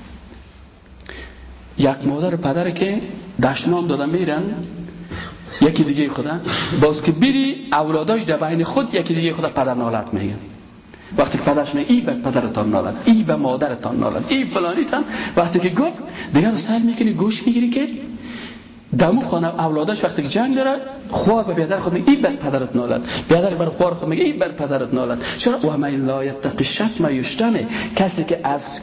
B: یک مادر پدر که دشنام دادن میرن یکی دیگه خدا باز که بری اولاداش در بین خود یکی دیگه خدا پدر نالت میگن وقتی که پدرش ای به پدرتان نالت ای به مادرتان نالت ای فلانیتان وقتی که گفت دیگه سر می‌کنی گوش می‌گیری که دمو خانه اولادش وقتی که جنگ داره خوار به بیادر خود میگه ای بر پدرت نالد. بیادر بر خوار خود میگه ای بر پدرت نالد. چرا؟ و من لا یتق ما یشتمه. کسی که از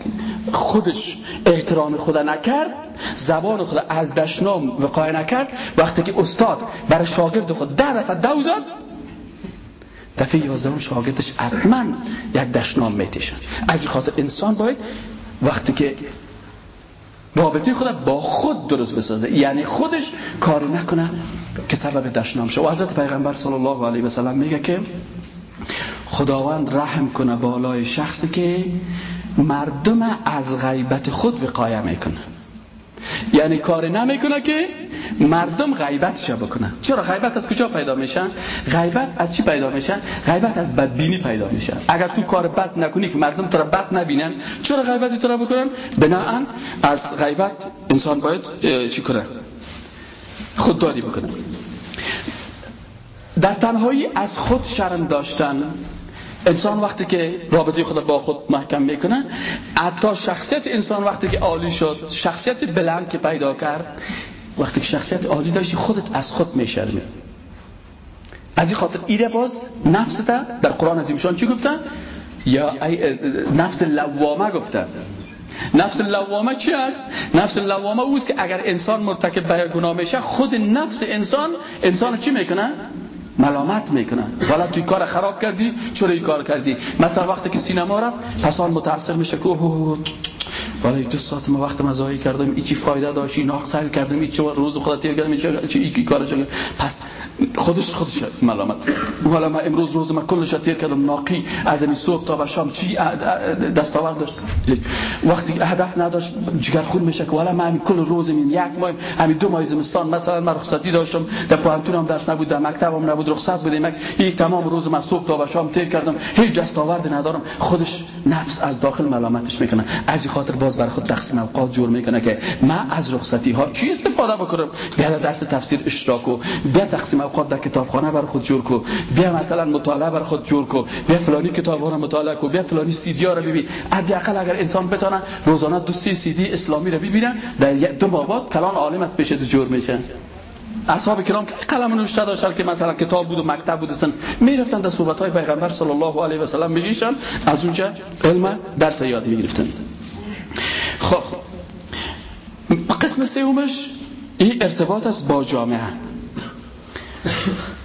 B: خودش احترام خدا نکرد زبان خود از دشنام وقای نکرد وقتی که استاد برای شاگرد خود ده دفعه دو زد دفعه یازدهم شاگردش حتما یک دشنام میتیشن. از خاطر انسان باید وقتی که رابطه خود با خود درست بسازه. یعنی خودش کاری نکنه که سبب دشنام شه. و حضرت پیغمبر صلی الله علیه و سلم میگه که خداوند رحم کنه بالای شخصی که مردم از غیبت خود وقایه می‌کنه. یعنی کار نمی‌کنه که مردم غیبتش بکنن؟ چرا غیبت از کجا پیدا میشن؟ غیبت از چی پیدا میشن؟ غیبت از بدبینی پیدا میشن. اگر تو کار بد نکنی که مردم تو را بد نبینن چرا غیبتی تو را بکنن؟ بناهن از غیبت انسان باید چی کنه؟ خودداری بکنه. در تنهایی از خود شرم داشتن انسان وقتی که رابطه خود با خود محکم می‌کنه حتی شخصیت انسان وقتی که عالی شد شخصیت بلند که پیدا کرد وقتی که شخصیت عالی داشتی خودت از خود میشرمی. از این خاطر ایره باز نفس در قرآن عظیمشان چی گفتن یا نفس لوامه گفتن نفس لوامه چی است؟ نفس لوامه اوست که اگر انسان مرتکب به گناه میشه خود نفس انسان انسان چی می‌کنه؟ ملامت می‌کنن. حالا توی کار خراب کردی چرا این کار کردی؟ مثلا وقتی که سینما رفت پس آن متاثر میشه که اوه ولی دو ساعت ما وقت مزایی کردم ایچی فایده داشت این سهل کردم ایچی روز خدا تیر کردم ایچی ای کار پس خودش خودش ملامت. حالا من امروز روز من کلش تیر کردم ناقی از این صبح تا به شام چی دستاورد داشت. وقتی هدف نداشت جگر خون میشه که حالا من همین کل روز این یک ماه همین دو ماه زمستان مثلا من رخصتی داشتم در هم درس نبود در مکتبم نبود. رخصت بودیم یک تمام روز من صبح تا به شام تیر کردم. هیچ دستاورد ندارم. خودش نفس از داخل ملامتش می‌کنه. از این خاطر باز بر خود تقسیم اوقات جور می‌کنه که من از رخصتی ها چی استفاده بکنم؟ بیا درس تفسیر اشتراک و بیا تقسیم اوقات در کتابخانه بر خود جور کو. بیا مثلا مطالعه بر خود جور کو. بیا فلانی کتاب رو مطالعه کو. بیا فلانی سی دی رو ببین. حداقل اگر انسان بتونه روزانه دو سی سی دی اسلامی رو ببینه در دو ماه بعد کلان عالم از پیش جور میشه. اصحاب کرام قلم نوشته داشتن که مثلا کتاب بود و مکتب بودن می‌رفتن در صحبت های پیغمبر صلی الله علیه و سلم میشیشن از اونجا علم درس یاد می‌گرفتن. خب قسم سومش این ارتباط است با جامعه.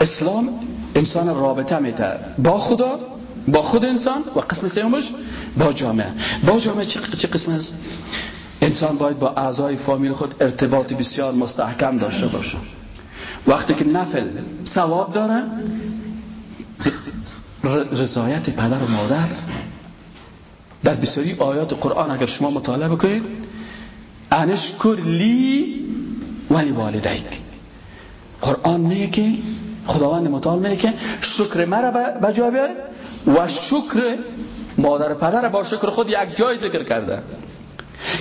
B: اسلام انسان رابطه میده با خدا با خود انسان و قسم سومش با جامعه. با جامعه چه قسم است؟ انسان باید با اعضای فامیل خود ارتباط بسیار مستحکم داشته باشه. وقتی که نفل ثواب داره رضایت پدر و مادر. در بسیاری آیات قرآن اگر شما مطالعه بکنید انشکر لی ولی والدیک. قرآن میگه که خداوند متعال میگه که شکر مرا به جای بیاره و شکر مادر پدر با شکر خود یک جای ذکر کرده.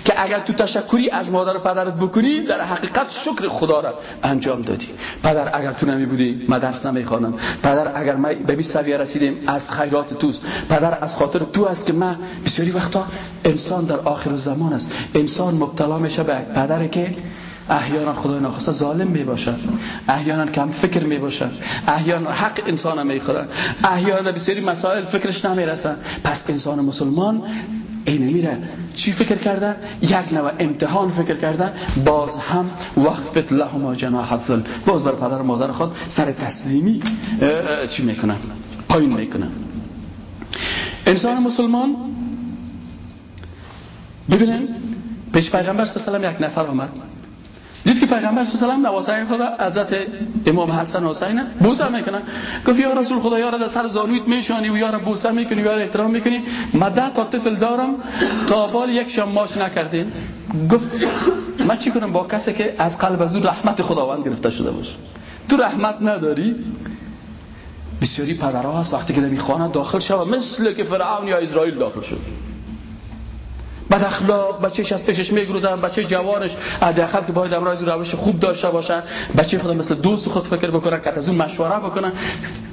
B: که اگر تو تشکری از مادر و پدرت بکنی در حقیقت شکر خدا را انجام دادی. پدر اگر تو نمی بودی من درس نمی خوانم پدر اگر ما به 20 سویه رسیدیم از خیرات توست. پدر از خاطر تو است که من بسیاری وقتا انسان در آخر زمان است. انسان مبتلا میشه به پدر که احیانا خدای ناخواسته ظالم می باشد احیانا کم فکر می باشد احیانا حق انسان می خورد احیانا بسیاری مسائل فکرش نمی رسد پس انسان مسلمان این میره چی فکر کرده؟ یک نوع امتحان فکر کرده. باز هم وقفت لهما جناح الذل باز بر پدر مادر خود سر تسلیمی چی می‌کنه؟ پایین می‌کنه. انسان مسلمان ببینن پیش پیغمبر صلی الله علیه و یک نفر آمد. دید که پیغمبر صلی الله علیه و خدا حضرت امام حسن حسین بوسه می‌کنن. گفت یا رسول خدا یارا در سر زانویت میشانی و یارا بوسه می‌کنی و یارا احترام می‌کنی. مده تا طفل دارم تا بال یک شماش نکردین گفت من چی کنم با کسی که از قلب از رحمت خداوند گرفته شده باشه؟ تو رحمت نداری؟ بسیاری پدرها هست وقتی که در خانه داخل شد مثل که فرعون یا اسرائیل داخل شد. بد اخلاق بچهش از پیشش میگروزن بچه جوانش. حداقل که باید امراض روش خوب داشته باشن. بچه خود مثل دوست خود فکر بکنن که از اون مشوره بکنن.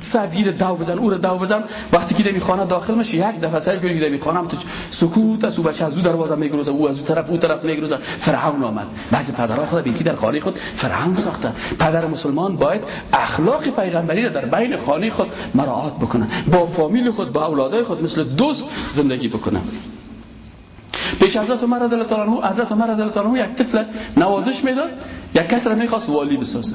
B: سویر دو بزن او رو دو بزن. وقتی که در خانه داخل میشه یک دفعه سعی کنی که هم تو سکوت از او بچه از او دروازه میگروزه او از او طرف او طرف میگروزه. فرعون آمد. بعضی پدرها خود بیکی در خانه خود فرعون ساختن پدر مسلمان باید اخلاق پیغمبری را در بین خانه خود مراعات بکنه. با فامیل خود با اولادای خود مثل دوست زندگی بکنه. پیش حضرت عمر رضی الله عنه حضرت عمر رضی الله عنه یک طفل نوازش می‌داد یک کس را می‌خواست والی بسازه.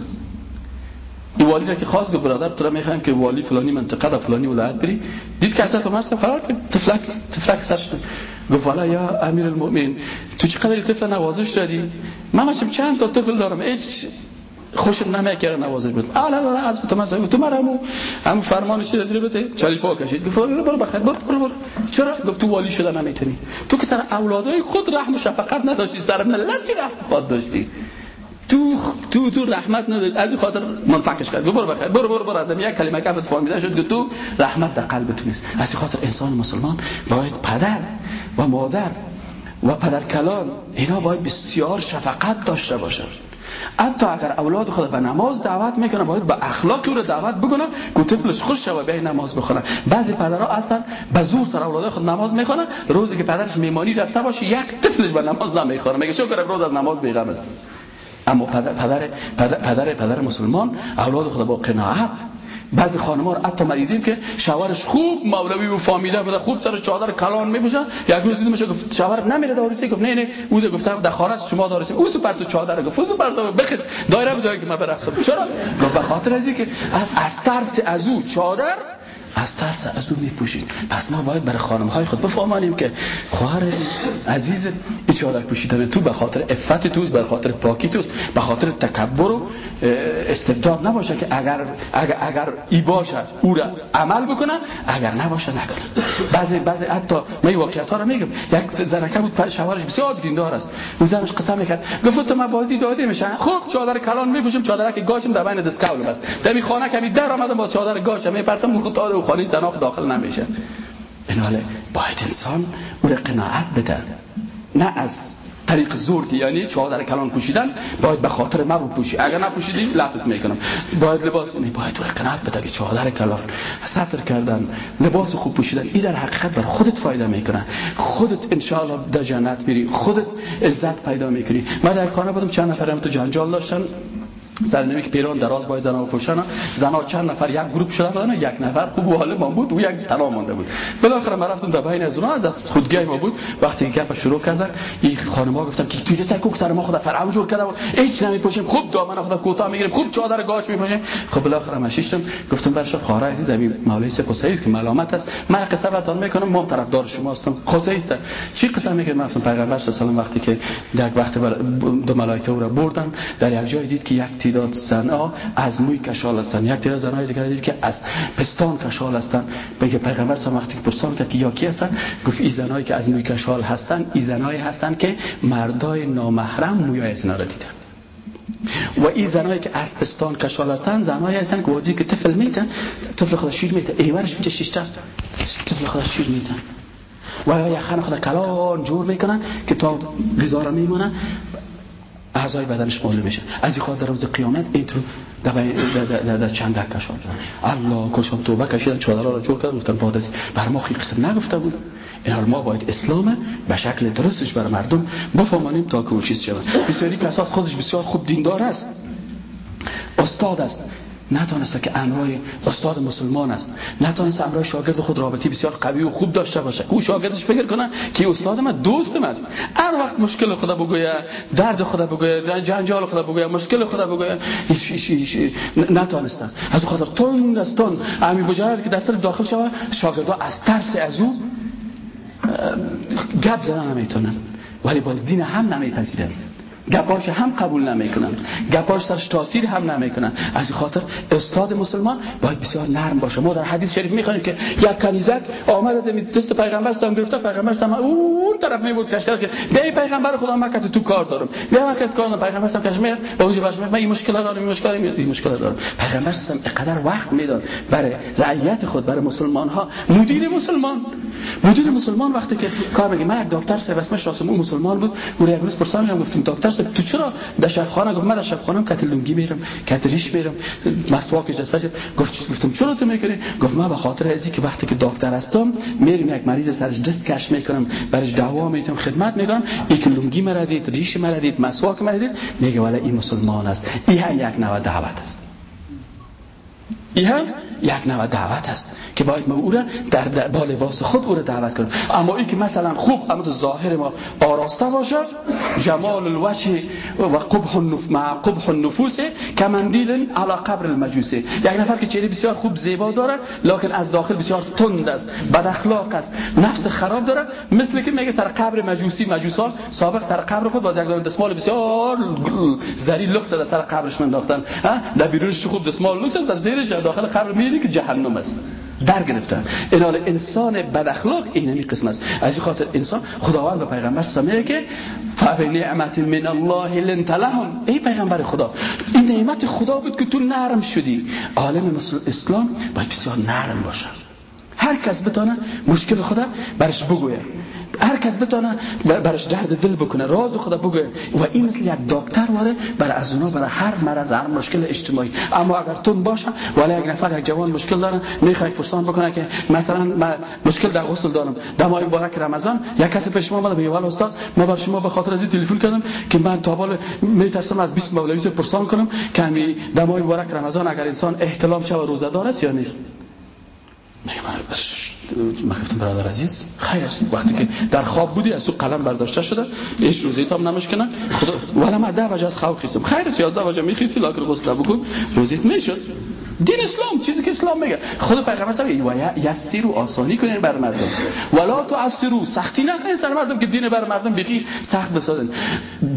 B: این والی را که خواست گفت برادر تو را می‌خوایم که والی فلانی منطقه در فلانی ولایت بری. دید که حضرت عمر قرار که تفلک تفلک سرش گفت والا یا امیر المؤمن تو چقدر طفل نوازش دادی؟ من چند تا طفل دارم هیچ خوشم نمی‌کرد نوازش بود الا لا از تو مثلا تو مرمو. هم فرمان چی از بده. چلیفا کشید. گفت برو بخیر برو برو برو چرا؟ گفت تو والی شده نمی‌تونی تو که سر اولادای خود رحم و شفقت نداشتی سر ملت چی رحم داشتی. تو تو تو رحمت نداری. از خاطر منفعش کرد. برو بخیر برو برو برو از یک کلمه کفت فهمیده شد که تو رحمت در قلب تو نیست. از خاطر انسان مسلمان باید پدر و مادر و پدر کلان اینا باید بسیار شفقت داشته باشند حتی اگر اولاد خود به نماز دعوت می‌کنه باید به اخلاق او رو دعوت بکنه که طفلش خوش شوه بیای نماز بخونه. بعضی پدرها اصلا به زور سر اولاد خود نماز می‌خونه روزی که پدرش میمانی رفته باشه یک طفلش به نماز نمی‌خونه میگه شکر روز از نماز بیغم است. اما پدر پدر پدر پدر, پدر مسلمان اولاد خود با قناعت بعضی خانم‌ها رو حتی مریدیم که شوهرش خوب مولوی و فامیله بوده خوب سر چادر کلان میپوشن. یک روز دیدم گفت شوهر نمیره دارسی گفت نه نه. او گفتم در خانه شما دارسی او سپر تو چادر گفت او سپر تو بخیز دایره بذاره که من برقصم چرا؟ گفت به خاطر از که از از ترس از او چادر از ترس از اون میپوشید. پس ما باید برای خانم های خود بفهمانیم که خواهر عزیز چادر پوشیدن تو به خاطر عفت توست به خاطر پاکی توست به خاطر تکبر و استبداد نباشه که اگر اگر, اگر ای باشه او را عمل بکنه اگر نباشه نکنه بعضی بعضی حتی من واقعیت ها رو میگم. یک زنکه بود شوهرش بسیار دیندار است. اون زنش قسم می‌کرد. گفت تو ما بازی داده میشن خب چادر کلان میپوشم چادر که گاشم در بین دست کول بس در خانه کمی در آمدم با چادر گاشم. میپرتم خود خانه زناخ داخل نمیشه. این حاله باید انسان او قناعت بده. نه از طریق زور یعنی چادر کلان پوشیدن باید به خاطر ما پوشی. اگر نپوشیدی لطت می‌کنم. باید لباس نه باید تو قناعت بده که چادر کلان سطر کردن لباس خوب پوشیدن. این در حقیقت بر خودت فایده می‌کنه. خودت انشاءالله در جنت میری. خودت عزت پیدا می‌کنی. من در خانه بودم چند نفرم تو جنجال داشتن. که پیران دراز باید زنا پوشن زنا چند نفر یک گروه شده بودن یک نفر خوب و حال ما بود و یک تنها مانده بود. بالاخره ما رفتم در بین از اونها از خودگاه ما بود. وقتی گپ شروع کردن این خانم‌ها گفتن که توی تکوک سر ما خدا فرعون جور کرده و هیچ نمیپوشیم. خوب دامن خدا کوتاه می‌گیریم. خوب چادر گاش میپوشیم. خب بالاخره ما شیشتم گفتم برش خاره عزیز ابی مولوی سه قصه که ملامت است. من قصه براتون می‌کنم. ما طرفدار شما هستم. قصه است چی قصه میگه من پیغمبر صلی الله علیه وقتی که در وقت دو ملائکه او را بردن در یک جای دید که یک تعداد زنها از موی کشال هستن. یک تعداد زنهای دیگر دید که از پستان کشال هستن. بگه پیغمبر صلی وقتی که پرسان کرد که یا کی هستن؟ گفت این زنهایی که از موی کشال هستن این زنهایی هستن که مردای نامحرم موی زنا را دیدن. و این زنهایی که از پستان کشال هستن زنهایی هستن که وادی که طفل میتن طفل خدا شیر میتن. ایورش میشه شیشتر طفل خدا شیر میتن. و یا خانه خدا کلان جور می‌کنن که تا غذا را میمونن. اعضای بدنش معلوم میشه از این خاطر روز قیامت این تو در, چند شد الله کشان توبه کشیدن چادر را جور کرد گفتن بعد از بر ما قسم نگفته بود. این حال ما باید اسلام به شکل درستش بر مردم بفهمانیم تا که چیز شود بسیاری کساس خودش بسیار خوب دیندار است. استاد است. نتونسته که امرای استاد مسلمان است. نتونسته امرای شاگرد خود رابطی بسیار قوی و خوب داشته باشه. او شاگردش فکر کنه که استاد من دوستم است. هر وقت مشکل خدا بگویه درد خدا بگویه جنجال خدا بگویه مشکل خدا بگویه نتونستن از خاطر تون از تون امی بجاید که دستر داخل شوه شاگردا از ترس از او گپ زدن نمی‌تونن. ولی باز دین هم نمیپذیرن. گپاش هم قبول نمی‌کنن. گپاش سرش تاثیر هم نمی‌کنن. از این خاطر استاد مسلمان باید بسیار نرم باشه. ما در حدیث شریف می‌خوانیم که یک کنیزک آمد از دست پیغمبر سلام گرفته پیغمبر سلام اون طرف می‌برد کش کرد که بی پیغمبر خدا مکت تو کار دارم. بیا مکت کار دارم. پیغمبر سلام کش میاد با اونجا باش من مشکل دارم این مشکل دارم این مشکل دارم. پیغمبر سلام قدر وقت می‌داد برای رعیت خود برای مسلمان ها مدیر مسلمان. مدیر مسلمان وقتی که کار میگه من دکتر سه اسمش راسم مسلمان بود. اون یک روز پرسان گفتیم دکتر تو چرا در شفخانه گفت من در شفخانه کتل لنگی میرم کتریش میرم. مسواک جسد گفت گفتم چرا تو می‌کنی؟ گفت من به خاطر ازی که وقتی که دکتر هستم میرم یک مریض سرش دست کش می‌کنم. برش دعوا می‌تونم خدمت می‌کنم. این که لنگی مرا ریش مرا مسواک مرا دید میگه ولی این مسلمان است. این یک نوع دعوت است. این هم یک نوع دعوت است که باید ما او را در با لباس خود او را دعوت کنیم. اما این که مثلا خوب اما ظاهر ما آراسته باشد جمال الوجه و قبح مع قبح النفوس کمندیل علی قبر المجوس. یک نفر که چهره بسیار خوب زیبا داره لکن از داخل بسیار تند است بد اخلاق است نفس خراب داره. مثل که میگه سر قبر مجوسی مجوسا سابق سر قبر خود باز یک دستمال بسیار زری لوکس در سر قبرش منداختن در بیرونش خوب دستمال است در زیرش داخل قبر میری که جهنم است. در گرفتن. اینال انسان بد اخلاق اینمی قسم است. از این خاطر انسان خداوند و پیغمبر سمیه که نعمت من الله لنت لهم ای پیغمبر خدا این نعمت خدا بود که تو نرم شدی. عالم مثل اسلام باید بسیار نرم باشه هر کس بتانه مشکل خدا برش بگویه هر کس بتانه برش درد دل بکنه راز خدا بگه و این مثل یک دکتر واره برای از اونا برای هر مرض هر مشکل اجتماعی. اما اگر تون باشه ولی یک نفر یک جوان مشکل دارن می‌خواد پرسان بکنه که مثلا من مشکل در غسل دارم در ماه مبارک رمضان یک کسی پیش ما اومد میگه استاد ما بر شما به خاطر از تلفن کردم که من تا بالا میترسم از 20 مولوی پرسان کنم که در ماه مبارک رمضان اگر انسان احتلام شود روزه دار است یا نیست؟ من گفتم برادر عزیز خیر است وقتی که در خواب بودی از تو قلم برداشته شده ایش روزی تام نمشکنه خدا ولی ما ده بجه از خواب خیستم خیر است 11 بجه میخیستی لاکر غسل بکن. روزیت می‌شد. دین اسلام چیزی که اسلام میگه. خود پیغمبر صلی الله علیه و رو آسانی کنین بر مردم. ولا تو اسرو سختی نکنین سر مردم که دین بر مردم بگی سخت بسازن.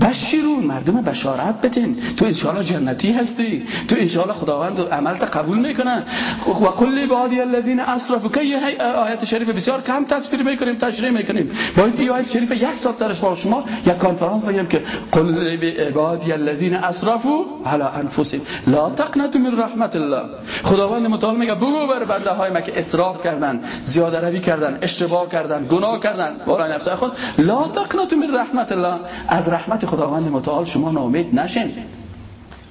B: بشیرو مردم بشارت بدین تو ان جنتی هستی. تو ان خداوند عملت قبول می‌کنه و قل لعبادی الذين اسرفوا که آیت شریف بسیار کم تفسیر می‌کنیم تشریح می‌کنیم. باید این آیت شریف یک ساعت سرش با شما یک کنفرانس بگیریم که قل لعبادی الذين اسرفوا على انفسهم. لا تقنطوا من رحمت الله. خداوند متعال میگه بگو بر بنده های که اسراف کردن زیاده روی کردن اشتباه کردن گناه کردن. بالای نفس خود لا تقنطوا من رحمت الله. از رحمت خداوند متعال شما ناامید نشین.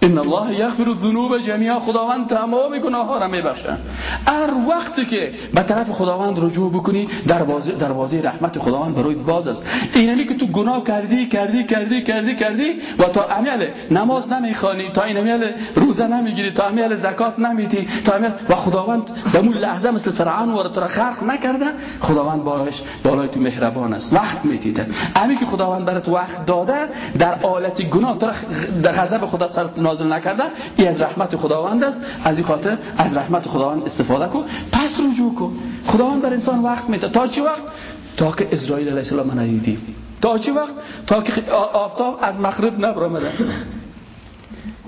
B: ان الله یغفر الذنوب جميعا. خداوند تمام گناه ها را میبخشه هر وقتی که به طرف خداوند رجوع بکنی دروازه دروازه رحمت خداوند برای باز است. اینمی که تو گناه کردی کردی کردی کردی کردی و تا عمل نماز نمی‌خوانی تا عمل روزه نمی‌گیری تا عمل زکات نمیدی تا عمل و خداوند در اون لحظه مثل فرعون ورت را خلق نکرده. خداوند بالایش بالای تو مهربان است. وقت می‌دیده. امی که خداوند برات وقت داده در حالت گناه تو در غضب خدا سر نازل نکرده ای از رحمت خداوند است. از این خاطر از رحمت خداوند استفاده کن. پس رجوع کن. خداوند بر انسان وقت میده تا چی وقت؟ تا که اسرائیل علیه السلام ندیدی تا چی وقت؟ تا که آفتاب از مغرب نبرامده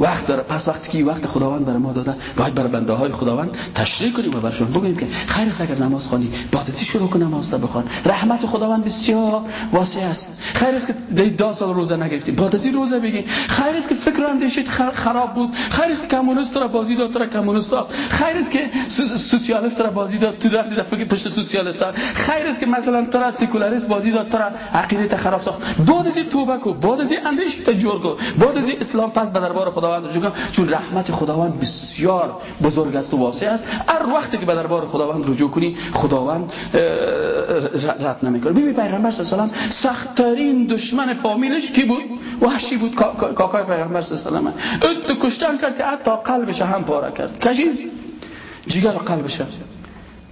B: وقت داره. پس وقتی که وقت خداوند برای ما داده باید بر بنده های خداوند تشریح کنیم و برشون بگیم که خیر است اگر نماز خوانی. بادتی شروع کن نماز بخوان. رحمت خداوند بسیار واسع است. خیر است که ده سال روزه نگرفتی بادتی روزه بگی خیر است که فکر اندیشت خراب بود. خیر است که کمونیست را بازی داد را کمونیست خیر است که سوسیالیست را بازی داد تو رفتی در فکر پشت سوسیالیست خیر است که مثلا تو را سکولاریست بازی داد تو را عقیده خراب ساخت. بادتی توبه کو بادتی اندیشت جور کو بادتی اسلام پس به دربار خدا خداوند رجوع چون رحمت خداوند بسیار بزرگ است و واسع است. هر وقتی که به دربار خداوند رجوع کنی خداوند رد نمی‌کنه. ببین پیغمبر صلی الله علیه و سخت ترین دشمن فامیلش کی بود؟ وحشی بود کاکای پیغمبر صلی الله علیه و ات کشتن کرد که حتی قلبش هم پاره کرد. کشید جگر قلبش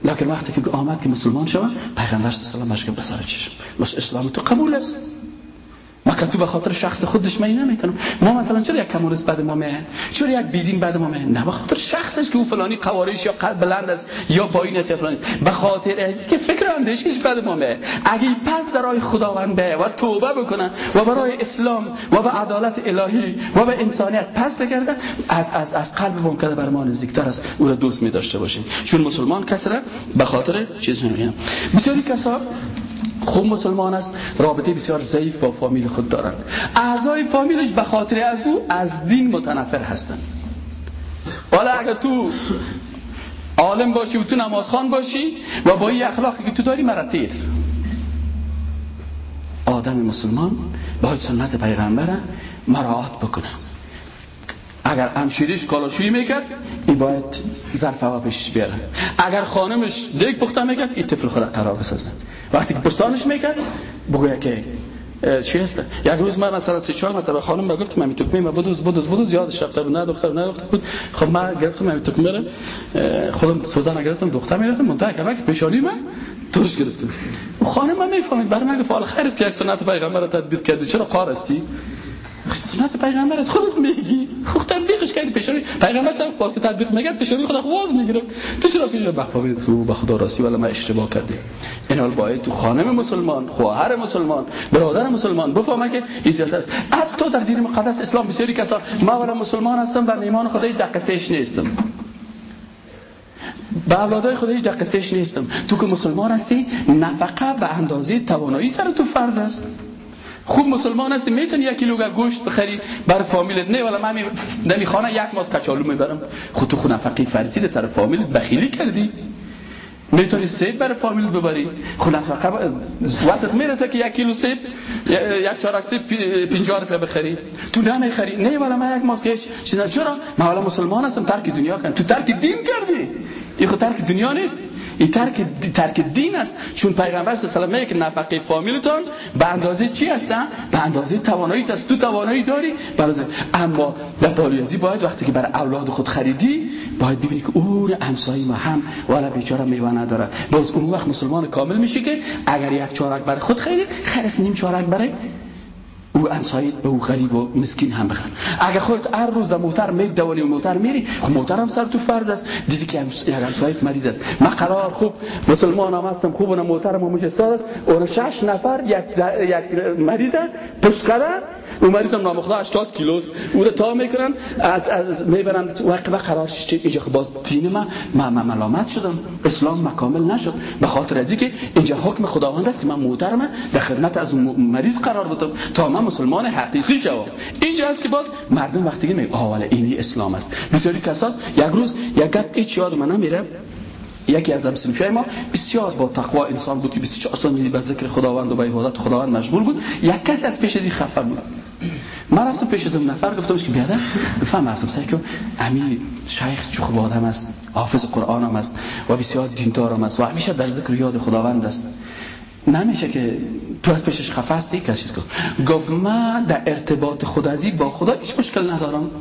B: لکن وقتی که آمد که مسلمان شود پیغمبر صلی الله علیه و آله بسر چشم. اسلام تو قبول است. ما تو به خاطر شخص خود دشمنی نمی‌کنم؟ ما مثلا چرا یک کمونیست بعد ما مه چرا یک بیدین بعد ما مه نه به خاطر شخصش که او فلانی قوارش یا قلب بلند است یا پایین است یا فلانی به خاطر از که فکر اندیشش بعد ما مه اگه پس برای خداوند به و توبه بکنن و برای اسلام و به عدالت الهی و به انسانیت پس بگردن از از از قلب ممکنه بر ما نزدیکتر است او را دوست می داشته باشیم. چون مسلمان کسره به خاطر چیز نمیگم بسیاری کسا خوب مسلمان است. رابطه بسیار ضعیف با فامیل خود دارن اعضای فامیلش به خاطر از او از دین متنفر هستند. حالا اگر تو عالم باشی و تو نمازخان باشی و با این اخلاقی که تو داری مرتیر آدم مسلمان باید سنت پیغمبر مراعات بکنه. اگر امشیریش کالاشویی می‌کرد این باید ظرف هوا پیشش بیاره. اگر خانمش دیگ پخته می‌کرد این طفل خود قرار بسازن وقتی که پستانش می‌کرد بگوید که چی هست یک روز من مثلا سه چهار مرتبه خانم ما گفتم من تکمه ما بدوز بدوز بدوز یادش رفته بود نه دختر نه دختر بود. خب من گرفتم من رو خودم سوزن گرفتم دختر می‌رفتم منتهی کردم که پیشانی من توش گرفتم. خانم من می‌فهمید برای من گفت خیر است که یک سنت پیغمبر رو تطبیق کردی چرا قار استی سنت پیغمبر از خودت میگی؟ خود تطبیقش کردی پیشانی پیغمبر سم خواست که تطبیق میگه پیشانی خود واز می‌گیره تو چرا پیش بخوابی؟ تو به خدا راستی ولی ما اشتباه کردیم این حال باید تو خانم مسلمان خواهر مسلمان برادر مسلمان بفهمه که عزت حتی در دین مقدس اسلام بسیاری کسا ما ولی مسلمان هستم و ایمان خدای دقیقش نیستم. به اولادای خود هیچ دقیقش نیستم. تو که مسلمان هستی نفقه به اندازه توانایی سر تو فرض است. خوب مسلمان هستی می‌تونی یک کیلو گوشت بخری بر فامیلت؟ نه ولی من نمی‌خوانه یک ماز کچالو می‌برم. خود تو خود نفقی فرسی سر فامیلت بخیلی کردی. می‌تونی سیب برای فامیل ببری. خب نفقه وقت می‌رسه که یک کیلو سیب یک چارک سیب 50 روپیه بخری. تو نمی‌خری نه ولی من یک ماس هیچ چیزا چرا؟ من مسلمان هستم ترک دنیا کردم. تو ترک دین کردی. این خود ترک دنیا نیست. این ترک ترک دین است. چون پیغمبر صلی الله علیه و که نفقه فامیلتان به اندازه چی هستن؟ به اندازه توانایی است. تو توانایی داری برازه اما در پالیازی باید وقتی که بر اولاد خود خریدی باید ببینی که اون همسایه ما هم والا بیچاره میوه نداره. باز اون وقت مسلمان کامل میشه که اگر یک چارک برای خود خرید خرس نیم چارک برای او انسایی به او غریب و مسکین هم بخر اگر خودت هر روز در موتر می دوانی و موتر میری خب موتر هم سر تو فرض است. دیدی که یک انسایت مریض است. من قرار خوب مسلمان هم هستم خوب اون موتر هم مجسد است. اون شش نفر یک, یک مریض پشت اون مریض هم نامخدا 80 کیلوز او رو تا می‌کنن از از می‌برن وقت وقت قرار شد اینجا باز دین ما ما ملامت شدم. اسلام مکامل نشد. به خاطر از اینکه اینجا حکم خداوند است که من محترمه در خدمت از اون مریض قرار بدم تا من مسلمان حقیقی شوم. اینجا است که باز مردم وقتی میگه آوله اینی اسلام است. بسیاری کسات یک روز یک گپ هیچ یاد من نمیره. یکی از همسنفی ما بسیار با تقوا انسان بود که 24 سال به ذکر خداوند و به عبادت خداوند مشغول بود. یک کسی از پیش ازی خفه بود. من رفتم پیش از نفر گفتمش که بیاده. بفهم رفتم سعی کن امی شیخ چوخ آدم است حافظ قرآن هم است و بسیار دیندار هم است و همیشه در ذکر یاد خداوند است. نمیشه که تو از پیشش خفه هستی؟ که کن. گفت من در ارتباط خودازی با خدا هیچ مشکل ندارم.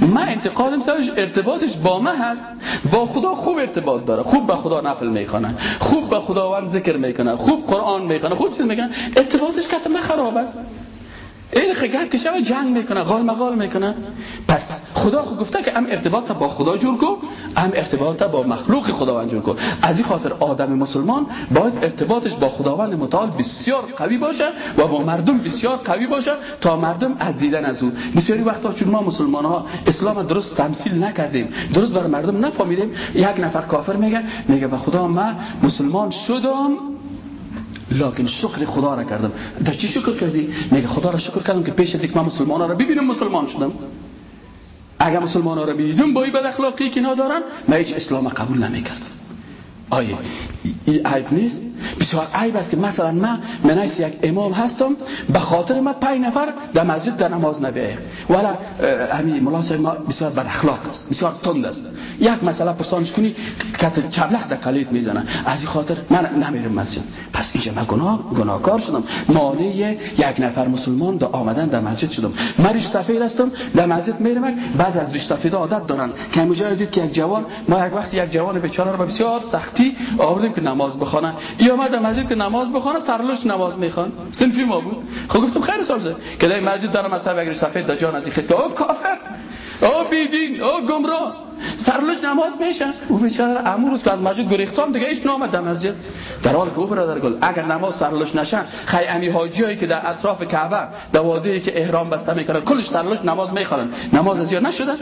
B: من انتقادم سرش ارتباطش با من هست. با خدا خوب ارتباط داره. خوب به خدا نفل می‌خوانه خوب به خداوند ذکر می‌کنه. خوب قرآن می‌خوانه خوب چیز می‌کنه ارتباطش که من خراب است. این خگب که شب جنگ می‌کنه غال مغال می‌کنه. پس خدا خود گفته که ام ارتباط با خدا جور کن ام ارتباط با مخلوق خداوند جور کن از این خاطر آدم مسلمان باید ارتباطش با خداوند متعال بسیار قوی باشه و با مردم بسیار قوی باشه تا مردم از دیدن از او. بسیاری وقتا چون ما مسلمان ها اسلام درست تمثیل نکردیم درست بر مردم نفهمیدیم یک نفر کافر میگه میگه به خدا من مسلمان شدم. لکن شکر خدا را کردم. در چی شکر کردی؟ میگه خدا را شکر کردم که پیش از من مسلمان را ببینم مسلمان شدم. اگر مسلمان را بیدیم با این بد اخلاقی که ندارن من هیچ اسلام قبول نمی‌کردم. آیه این عیب نیست؟ بسیار عیب است که مثلا من من یک امام هستم به خاطر ما پنج نفر در مسجد در نماز نبیه ولی همین ملا ما بسیار بد اخلاق است بسیار تند است. یک مسئله پرسانش کنی کت چبلخ در قلیت می‌زنه. از این خاطر من نمیرم مسجد. پس اینجا من گناه گناهکار شدم. مانع یک نفر مسلمان در آمدن در مسجد شدم. من ریش سفید هستم در مسجد میرم. بعض از ریش سفید عادت دارن. که مجرد دید که یک جوان ما یک وقت یک جوان بیچاره رو بسیار سختی آوردیم که نماز بخونه در مسجد که نماز بخونه سرلوش نماز می‌خوان. سنفی ما بود. خب گفتم خیر سالزه که در مسجد دارم مثلا اگر سفید در جان از که او کافر. او بیدین. او گمراه. سرلوش نماز میشن او بیچاره امروز که از مسجد گریختان دیگه ایش نامد در مسجد در حال که او برادر گل اگر نماز سرلوش نشن خی امی حاجیایی که در اطراف کعبه در وادی که احرام بسته می‌کنن کلش سرلوش نماز می‌خوان نماز از نشدن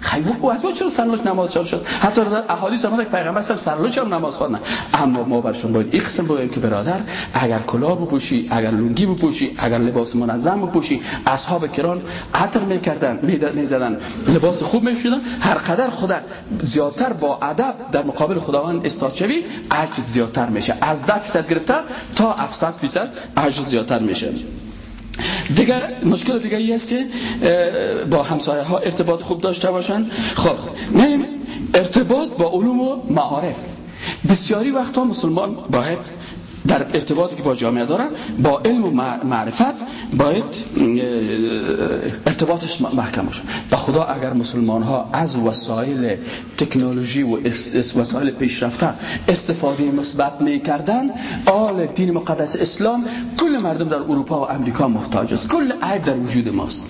B: خیلی او از چرا سرلوش نماز شد شد؟ حتی در احادیث آمده که پیغمبر صاحب سرلوش هم نماز خواندن اما ما برشون باید این قسم بگوییم که برادر اگر کلاه بپوشی اگر لنگی بپوشی اگر لباس منظم بپوشی اصحاب کران عطر می‌کردن می‌زدن لباس خوب می‌شدن هر قدر خدا زیادتر با ادب در مقابل خداوند استاد شوی اجر زیادتر میشه. از 10 درصد گرفته تا 700 درصد اجر زیادتر میشه. دیگر مشکل دیگه ای است که با همسایه ها ارتباط خوب داشته باشن. خب نه ارتباط با علوم و معارف. بسیاری وقتا مسلمان باید در ارتباطی که با جامعه دارن با علم و معرفت باید ارتباطش محکم باشه. به خدا اگر مسلمان ها از وسایل تکنولوژی و وسایل پیشرفته استفاده مثبت می‌کردن آل دین مقدس اسلام کل مردم در اروپا و امریکا محتاج است. کل عیب در وجود ماست.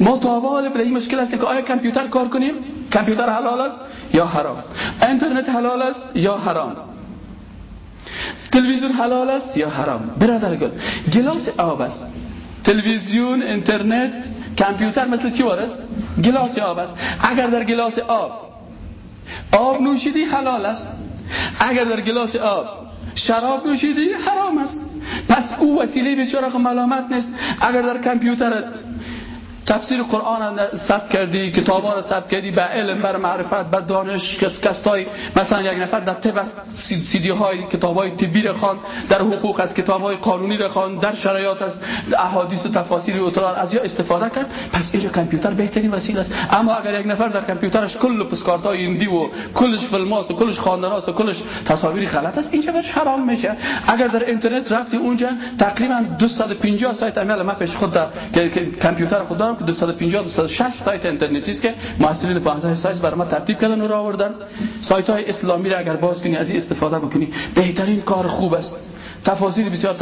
B: ما تا حال به این مشکل است که آیا کامپیوتر کار کنیم؟ کامپیوتر حلال است یا حرام؟ اینترنت حلال است یا حرام؟ تلویزیون حلال است یا حرام؟ برادر گل گلاس آب است. تلویزیون اینترنت کامپیوتر مثل چی واری؟ گلاس آب است. اگر در گلاس آب آب نوشیدی حلال است. اگر در گلاس آب شراب نوشیدی حرام است. پس او وسیله بیچاره ملامت نیست. اگر در کامپیوترت تفسیر قرآن ثبت کردی کتابا رو ثبت کردی به علم به معرفت به دانش کسای مثلا یک نفر در طب سی دی های کتاب های طبی رو خوان در حقوق از کتاب های قانونی رو خوان در شرایط از احادیث و تفاسیر و از یا استفاده کرد پس اینجا کامپیوتر بهترین وسیله است. اما اگر یک نفر در کامپیوترش کل پسکارت های ایندی و کلش فیلماست و کلش خواندناست و کلش تصاویر غلط است اینجا برش حرام میشه. اگر در اینترنت رفتی اونجا تقریبا 250 سایت عمل ما پیش خود در کامپیوتر خود دارم که 250 260 سایت اینترنتی است که مسئولین 15 سایت برای ما ترتیب کردن و را آوردن. سایت های اسلامی را اگر باز کنی از این استفاده بکنی بهترین کار خوب است. تفاصیل بسیار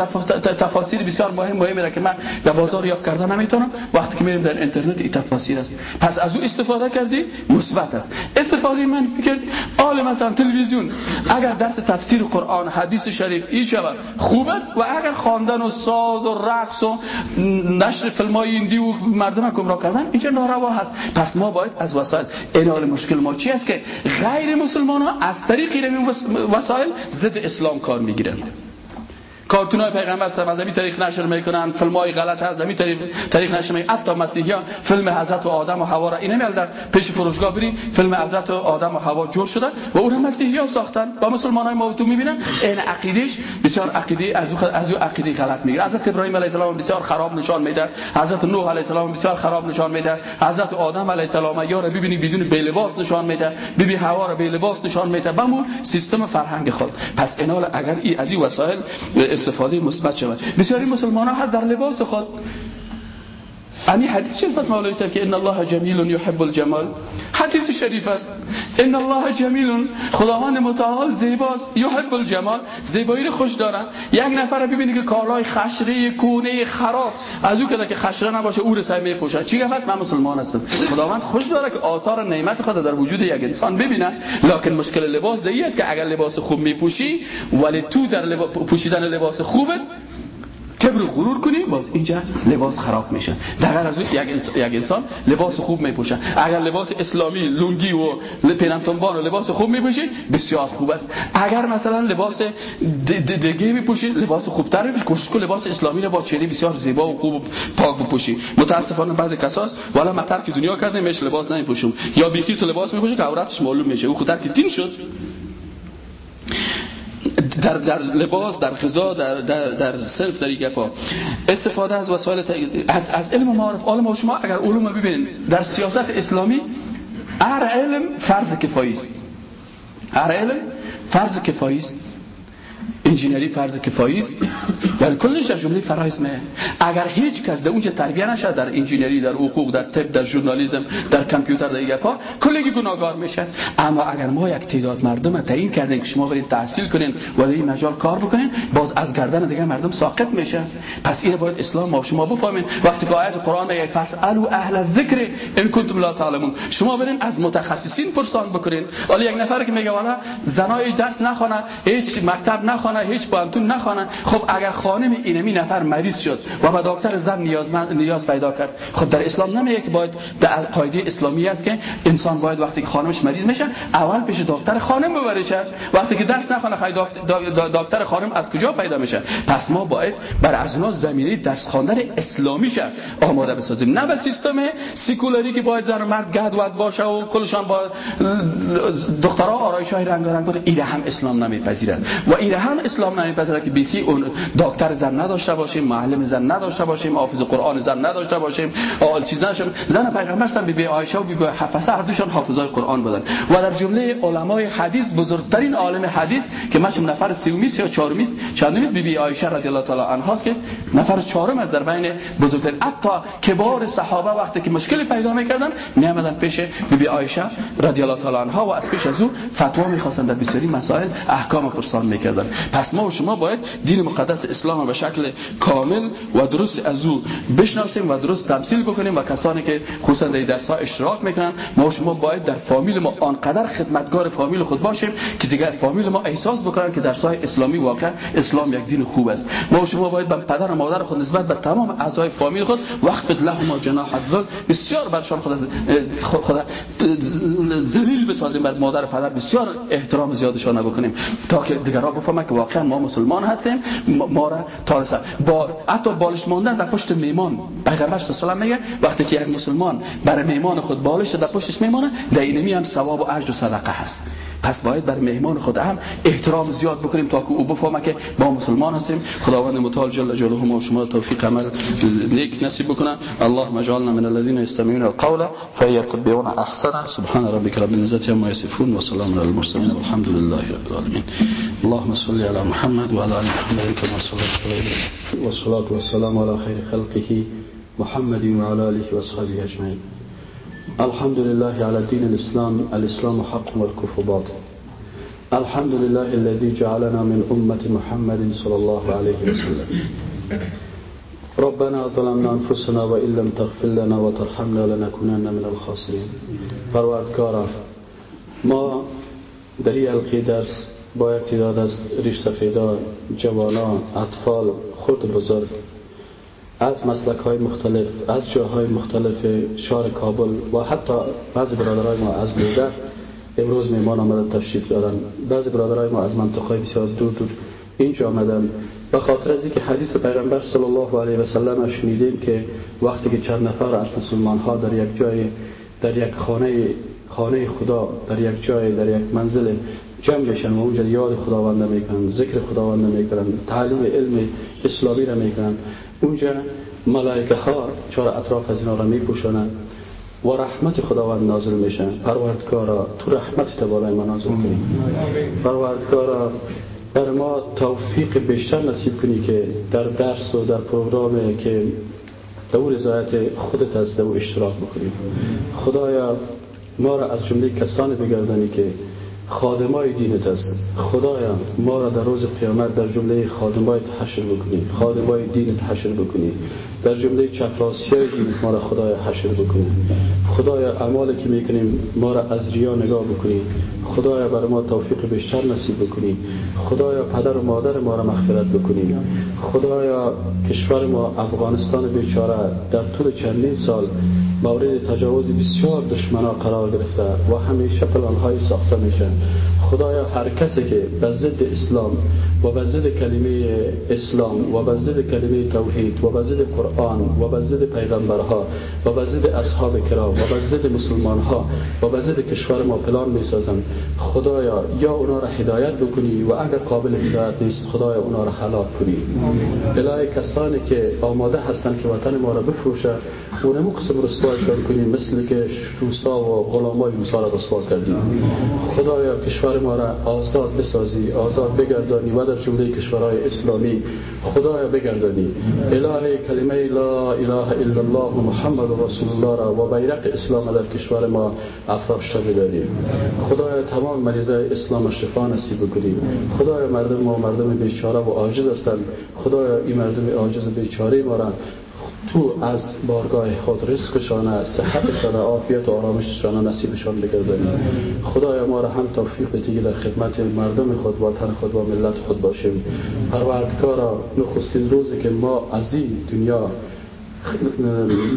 B: تفاصیل بسیار مهم مهمی را که من در بازار یافت کردن نمی‌تونم. وقتی که میریم در اینترنت این تفاصیل است. پس از او استفاده کردی مثبت است. استفاده من فکر آل مثلا تلویزیون. اگر درس تفسیر قرآن حدیث شریف این شود خوب است. و اگر خواندن و ساز و رقص و نشر فیلم های ایندی و مردم گمراه کردن اینجا ناروا هست. پس ما باید از وسایل این مشکل ما چی است که غیر مسلمان ها از طریق این وسایل ضد اسلام کار می‌گیرن کارتون های پیغمبر صلی از همین طریق نشر می‌کنن فیلم های غلط هست طریق طریق نشر می‌کنن حتی مسیحی ها فیلم حضرت آدم و حوا را اینا در پیش فروشگاه بریم فیلم حضرت آدم و حوا جور شده و اون مسیحی ها ساختن. با مسلمان های ما تو می‌بینن. این عقیدهش بسیار عقیده از او از او عقیده غلط می‌گیره. حضرت ابراهیم علیه السلام بسیار خراب نشان میده. حضرت نوح علیه السلام بسیار خراب نشان میده. حضرت آدم علیه السلام یا را ببینید بدون بی لباس نشان میده. بیبی حوا را بی لباس نشان میده. بمو سیستم فرهنگ خود. پس اینا اگر ای از این وسایل استفاده مثبت شود. بسیاری مسلمان ها هست در لباس خود امی حدیث شریف است مولوی صاحب که ان الله جمیل یحب الجمال. حدیث شریف است ان الله جمیل خداوند متعال زیباست یحب الجمال. زیبایی رو خوش دارن. یک نفر ببینی که کالای خشره کونه خراب. از او که که خشره نباشه او رو سعی میپوشه چی گفت من مسلمان هستم. خداوند خوش داره که آثار نعمت خدا در وجود یک انسان ببینه. لکن مشکل لباس دی است که اگر لباس خوب میپوشی ولی تو در لباس پوشیدن لباس خوبه کبر و غرور کنی باز اینجا لباس خراب میشه. در از یک انسان لباس خوب میپوشه. اگر لباس اسلامی لونگی و پینمتنبان و لباس خوب میپوشی بسیار خوب است. اگر مثلا لباس دیگه میپوشی لباس خوبتر میپوشی. کوشش کن لباس اسلامی رو با چهره بسیار زیبا و خوب و پاک بپوشی. متاسفانه بعضی کساس والا متر که دنیا کرده میش لباس نمیپوشم یا بیخی تو لباس میپوشه که عورتش معلوم میشه. او خودت که دین شد. در, در لباس در خضا در, در, در صرف در گپا استفاده از وسایل از, از علم معارف علم شما اگر علوم ببینید در سیاست اسلامی هر علم فرض کفایی است. هر علم فرض کفایی است. انجینری فرض کفایی است. ولی کلش در جمله فرایض مه اگر هیچ کس در اونجا تربیه نشه در انجینری در حقوق در طب در ژورنالیسم در کامپیوتر در گپا کلگی گناهگار میشه. اما اگر ما یک تعداد مردم تعیین کردیم که شما برید تحصیل کنین و در این مجال کار بکنین باز از گردن دیگه مردم ساقط میشه. پس این باید اسلام ما شما بفهمین. وقتی که آیت قرآن میگه فاسألوا أهل الذكر ان کنتم لا تعلمون. شما برین از متخصصین پرسان بکنین. ولی یک نفر که میگه والا زنای درس نخونه هیچ مکتب نخونه هیچ پانتون نخونه خب اگر خانم اینمی نفر مریض شد و به دکتر زن نیاز نیاز پیدا کرد خب در اسلام نمیگه که باید در قاعده اسلامی است که انسان باید وقتی که خانمش مریض میشه اول پیش دکتر خانم ببرشه وقتی که درس نخونه خواهی دکتر خانم از کجا پیدا میشه؟ پس ما باید بر از اونها زمینه درس خواندن اسلامی شه آماده بسازیم. نه به سیستم سیکولاری که باید زن و مرد گدود باشه و کلشان با دخترها آرایش های رنگ رنگ کنه این هم اسلام نمیپذیره و این هم اسلام نمیپذیره که بیخی اون دکتر زن نداشته باشیم معلم زن نداشته باشیم حافظ قرآن زن نداشته باشیم آل چیز نشیم زن پیغمبر سن بی بی عایشه و بی بی حفصه هر دوشان حافظای قرآن بودن. و در جمله علمای حدیث بزرگترین عالم حدیث که مشم نفر سومی یا چهارمی چندمی بی بی عایشه رضی الله تعالی عنها که نفر چهارم از در بین بزرگترین حتی کبار صحابه وقتی که مشکل پیدا می‌کردن میامدن پیش بی بی عایشه رضی الله تعالی عنها و از پیش از او فتوا می‌خواستن در بسیاری مسائل احکام پرسان می‌کردن. پس ما و شما باید دین مقدس اسلام به شکل کامل و درست از او بشناسیم و درست تمثیل بکنیم و کسانی که خصوصا در درس ها اشتراک می‌کنن ما و شما باید در فامیل ما آنقدر خدمتگار فامیل خود باشیم که دیگر فامیل ما احساس بکنن که درس های اسلامی واقعا اسلام یک دین خوب است. ما و شما باید به پدر و مادر خود نسبت به تمام اعضای فامیل خود وقفت لهم جناح الذل. بسیار برشان خود خود ذلیل بسازیم بر مادر و پدر بسیار احترام زیادشان بکنیم تا که دیگرها بفهمن که واقعا ما مسلمان هستیم ما را تارس با حتی بالش ماندن در پشت میمان. پیغمبر صلی الله میگه وقتی که یک مسلمان برای میمان خود بالش در پشتش میمانه در اینمی هم ثواب و اجر و صدقه هست. پس باید بر مهمان خود هم احترام زیاد بکنیم تا که او بفهمه که ما مسلمان هستیم. خداوند متعال جل جلاله ما و شما توفیق عمل نیک نصیب بکنه. اللهم اجعلنا من الذين يستمعون القول فيتبعون احسنه سبحان ربك رب العزه عما يصفون وسلام على المرسلين والحمد لله رب العالمين اللهم صل على محمد وعلى ال محمد كما صليت على والصلاه والسلام على خير خلقه محمد وعلى اله واصحابه اجمعين الحمد لله على دين الإسلام الإسلام حق والكفر باطل الحمد لله الذي جعلنا من أمة محمد صلى الله عليه وسلم ربنا ظلمنا أنفسنا وإن لم تغفر لنا وترحمنا لنكونن من الخاسرين پروردگارا ما در این درس با اقتداد از ریش سفیدان جوانان اطفال خرد بزرگ از مسلک های مختلف از جاهای مختلف شهر کابل و حتی بعضی برادرای ما از لودر امروز میمان آمدن تشریف دارن. بعضی برادرای ما از منطقه بسیار دور دور اینجا آمدن. به خاطر از اینکه حدیث پیغمبر صلی الله علیه و سلم شنیدیم که وقتی که چند نفر از مسلمان ها در یک جای در یک خانه خانه خدا در یک جای در یک منزل جمع میشن و اونجا یاد خداوند می‌کنن ذکر خداوند می‌کنن تعلیم علم اسلامی را می‌کنن. اونجا ملائکه ها چرا اطراف از اینا را میپوشانند و رحمت خداوند نازل میشن پروردگارا تو رحمت بالای ما نازل کنی. پروردگارا بر ما توفیق بیشتر نصیب کنی که در درس و در پروگرام که دور رضایت خودت از دو اشتراک بکنیم خدایا ما را از جمله کسان بگردانی که خادمای دینت است خدایا ما را در روز قیامت در جمله خادمای حشر بکنی. خادمای دینت حشر بکنی. در جمله چپراسی های دینت ما را خدایا حشر بکنی. خدایا اعمالی که می‌کنیم ما را از ریا نگاه بکنی. خدایا بر ما توفیق بیشتر نصیب بکنی. خدایا پدر و مادر ما را مغفرت بکنی. خدایا کشور ما افغانستان بیچاره در طول چندین سال مورد تجاوز بسیار دشمنا قرار گرفته و همیشه های ساخته میشن خدایا هر کسی که به ضد اسلام و به ضد کلمه اسلام و به ضد کلمه توحید و به ضد قرآن و به ضد پیغمبرها و به ضد اصحاب کرام و به ضد مسلمان ها و به ضد کشور ما پلان می‌سازن خدایا یا اونا را هدایت بکنی و اگر قابل هدایت نیست خدایا اونا را هلاک کنی. الهی کسانی که آماده هستند که وطن ما را بفروشه و نمو قسم رسوایشان کنی مثل که روسا و غلامای روسا را رسوا کردی خدایا کشور ما را آزاد بسازی آزاد بگردانی و در جمله کشورهای اسلامی خدایا بگردانی. الهی کلمه لا اله الا الله محمد رسول الله را و بیرق اسلام در کشور ما افراشته بداریم خدایا تمام مریضای اسلام شفا نصیب کنی خدایا مردم ما مردم بیچاره و عاجز هستند. خدایا این مردم عاجز بیچاره ما را تو از بارگاه خود رزقشان صحتشان عافیت و آرامششان نصیبشان بگردانی خدای ما را هم توفیق بدی در خدمت مردم خود وطن خود و ملت خود باشیم. پروردگارا نخستین روزی که ما از این دنیا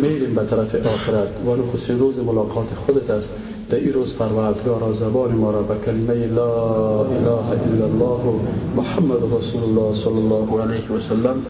B: میریم به طرف آخرت و نخستین روز ملاقات خودت است. در این روز پروردگار زبان ما را به کلمه لا اله الا الله محمد رسول الله صلی الله علیه و سلم